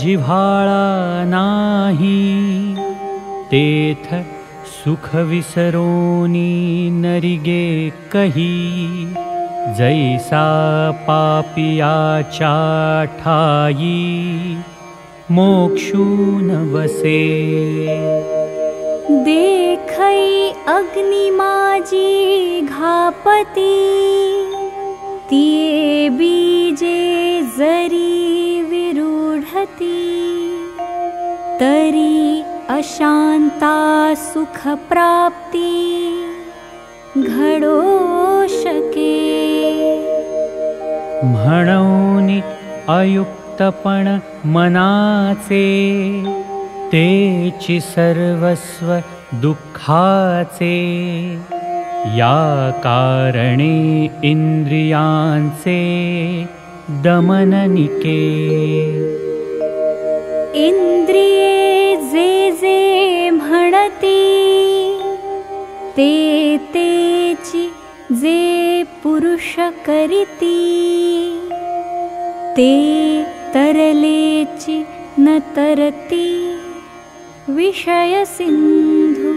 E: जिव्हाळा नाही तेथ सुख विसरोनी नरिगे कही जैसा पापियाच्या ठाई मोक्षून वसे
D: देखै अग्निमाजी घापती तिये बीजे जरी विरूढती। तरी अशांता सुखप्राप्ती घडो शके
E: म्हणून अयुक्तपण मनाचे तेची सर्वस्व दुःखाचे या कारणे इंद्रियांचे दमननिके
D: इंद्रिये जे जे म्हणती ते तेची जे पुरुष करीती ते तरलेची न तरती विषय सिंधू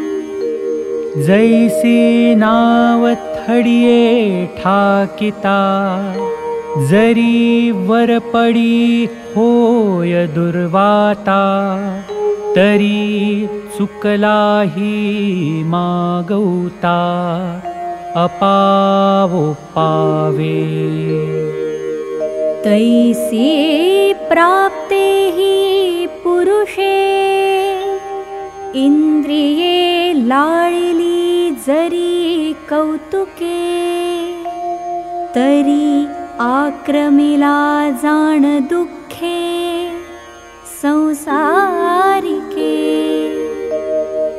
E: जैसी नाव थडिये ठाकिता जरी वरपडी होय दुर्वाता तरी चुकलाही मागवता अपावो पावे
D: तैसी प्राप्ते हि पुरुषे इन्द्रिये लाळिली जरी कौतुके तरी आक्रमिला जाण दुःखे संसारिके।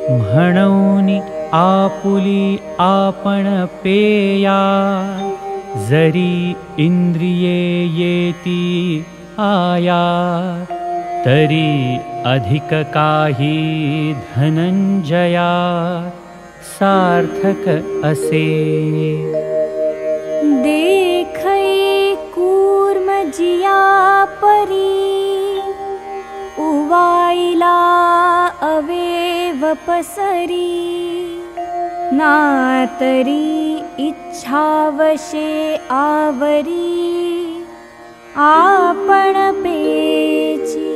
E: म्हणून आपुली आपण पेया जरी इंद्रिये येती आया तरी अधिक काही धनंजया सार्थक असे।
D: देखै कूर्म जिया परी उवाईला अवे वपसरी नातरी इच्छावशे आवरी आपण पेची।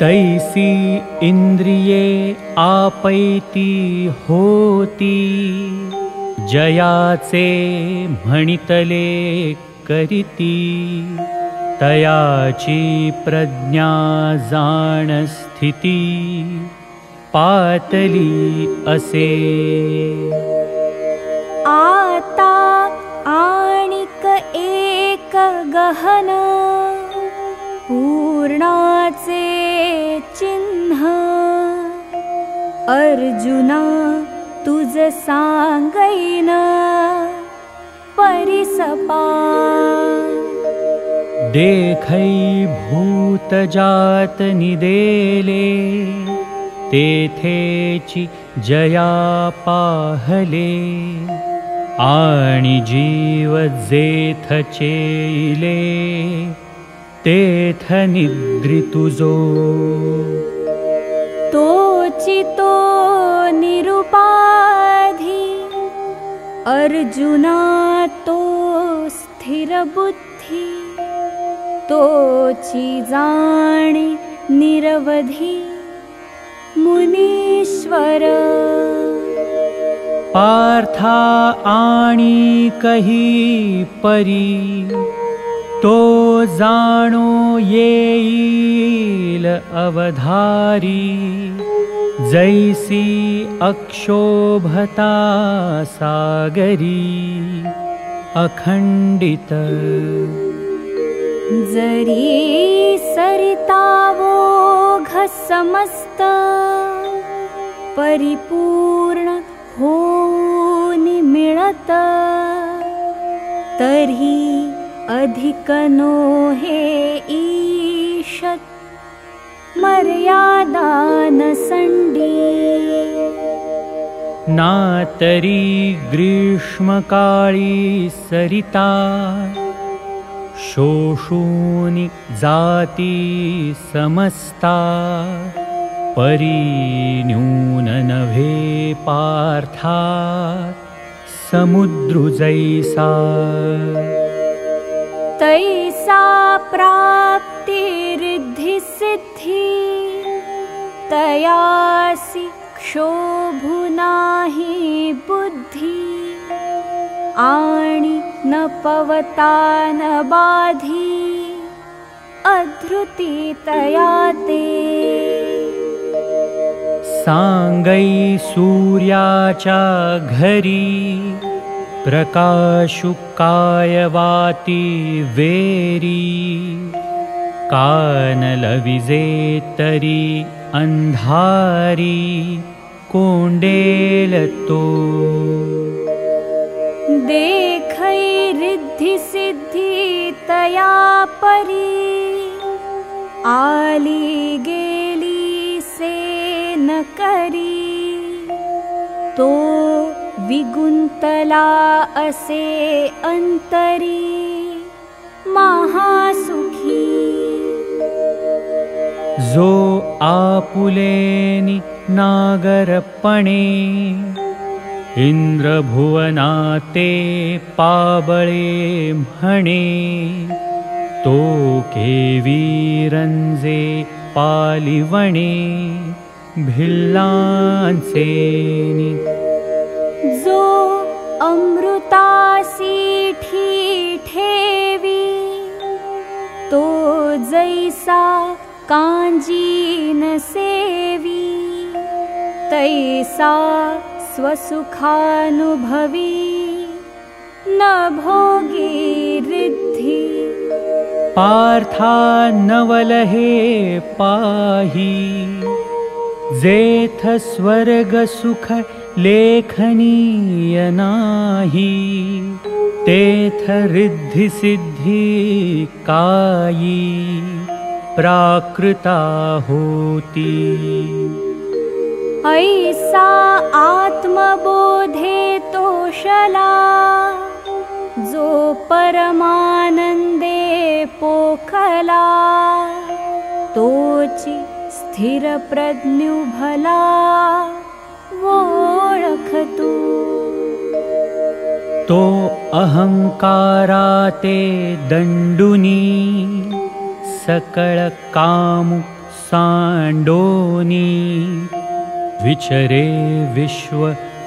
E: तैसी इंद्रिये आपैती होती जयाचे म्हणितले करीती। तयाची प्रज्ञा जाण स्थिती पातली असे।
D: आता आणिक एक गहन पूर्णाचे चिन्ह। अर्जुना तुझ सांगैन परिसपा।
E: देखै भूत जात निदेले जया पाहले। आणि जीव जेथ चेले तेथ निद्रितुजो
D: तोचितो निरुपाधी। अर्जुना तो स्थिरबुद्धि। तोची जाणे निरवधि मुनीश्वर।
E: पार्था आणी कही परी तो जाणो येईल अवधारी। जैसी अक्षोभता सागरी अखण्डित
D: जरी सरितावो समस्त परिपूर्ण हो मिळत तर्हि अधिकनो हे ईशत् मर्यादान सण्डी
E: नातरी ग्रीष्मकाळी सरिता शोषूनि जाती समस्ता परिन्यूननभे पार्था समुद्रुजैसा।
D: तैसा प्राप्तिरिद्धि सिद्धि तयासि क्षोभुनाहि बुद्धि आणि न पवता न बाधी अधृति तया ते।
E: साङ्गै सूर्याचा घरी प्रकाशुकायवाती वेरी। कानलविजे तरी अन्धारी कोण्डेलतो
D: देखै सिद्धि तया परी। आली गेली से न करी। तो विगुन्तला असे अन्तरी महासुखी।
E: जो आपुलेनि नागरपणे इन्द्रभुवनाते पाबळे म्हणे तो केवीरञ्जे पालिवणे भिल्लांसेनि
D: जो अमृतासी ठेवी तो जैसा काञ्जीन सेवी तैसा स्वसुखानुभवी न भोगी रिद्धि।
E: पार्था नवलहे पाही। जेथ स्वर्गसुख लेखनीय नाही। तेथ रिद्धिसिद्धि कायी। प्राकृता होती
D: ऐसा आत्मबोधे तोषला जो परमानन्दे पोखला तोचि स्थिरप्रज्ञुभला वोळखतु।
E: तो अहङ्काराते दण्डुनी सकळकामु साण्डोनी विचरे विश्व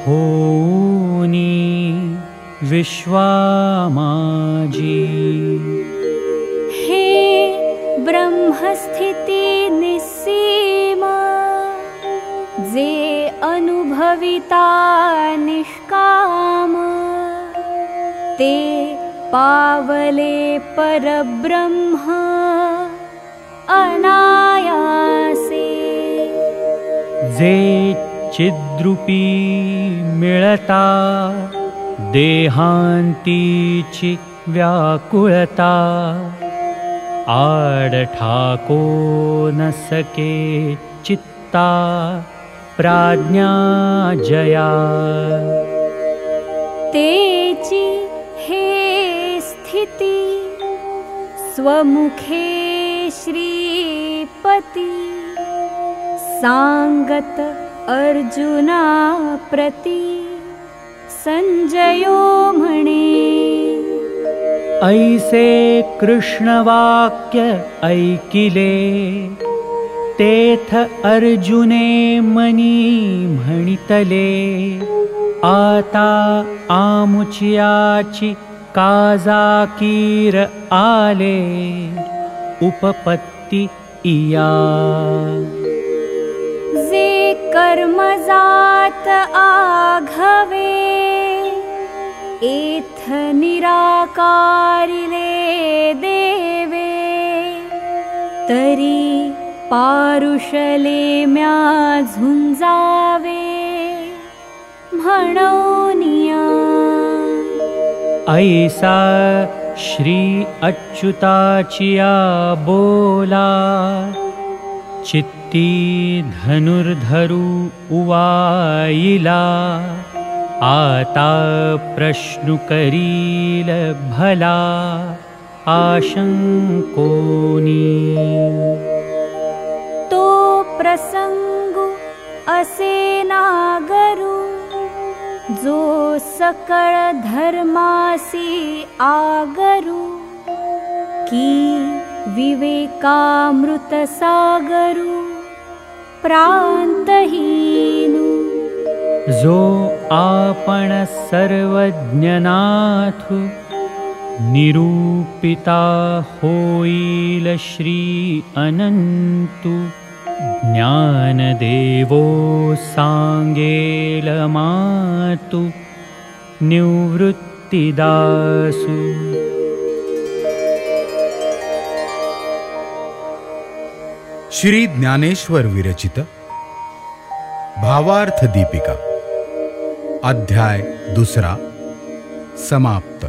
E: होनी विश्वामाजी।
D: हे ब्रह्मस्थिति निस्सीमा जे अनुभविता निष्काम ते पावले परब्रह्म अनायासे
E: जे चिद्रूपी मिळता देहांतीची व्याकुळता आडठाको न सके चित्ता प्राज्ञा जया।
D: तेची हे स्थिति स्वमुखे श्रीपति साङ्गत अर्जुना प्रति सञ्जयो म्हणे।
E: ऐसे कृष्णवाक्य ऐकिले तेथ अर्जुने मनी म्हणितले आता आमुचियाची काजाकीर आले उपपत्ती इया
D: कर्मजात आघवे। एथ निराकारिले देवे। तरी पारुषले म्या झुंजावे म्हणोनिया।
E: ऐसा श्री अच्युताचिया बोला चित्ती धनुर्धरु उवायिला आता प्रश्नु करील भला आशंकोनी
D: तो प्रसंगु असे नागरू जो सकळ धर्मासी आगरू की विवेकामृत सागरू प्रांतहीनु
E: जो आपण सर्वज्ञनाथु निरूपिता होईल श्री अनन्तु ज्ञानदेवो सांगेल मातु निवृत्तिदासु
A: श्री ज्ञानेश्वर विरचित भावार्थ दीपिका अध्याय दुसरा समाप्त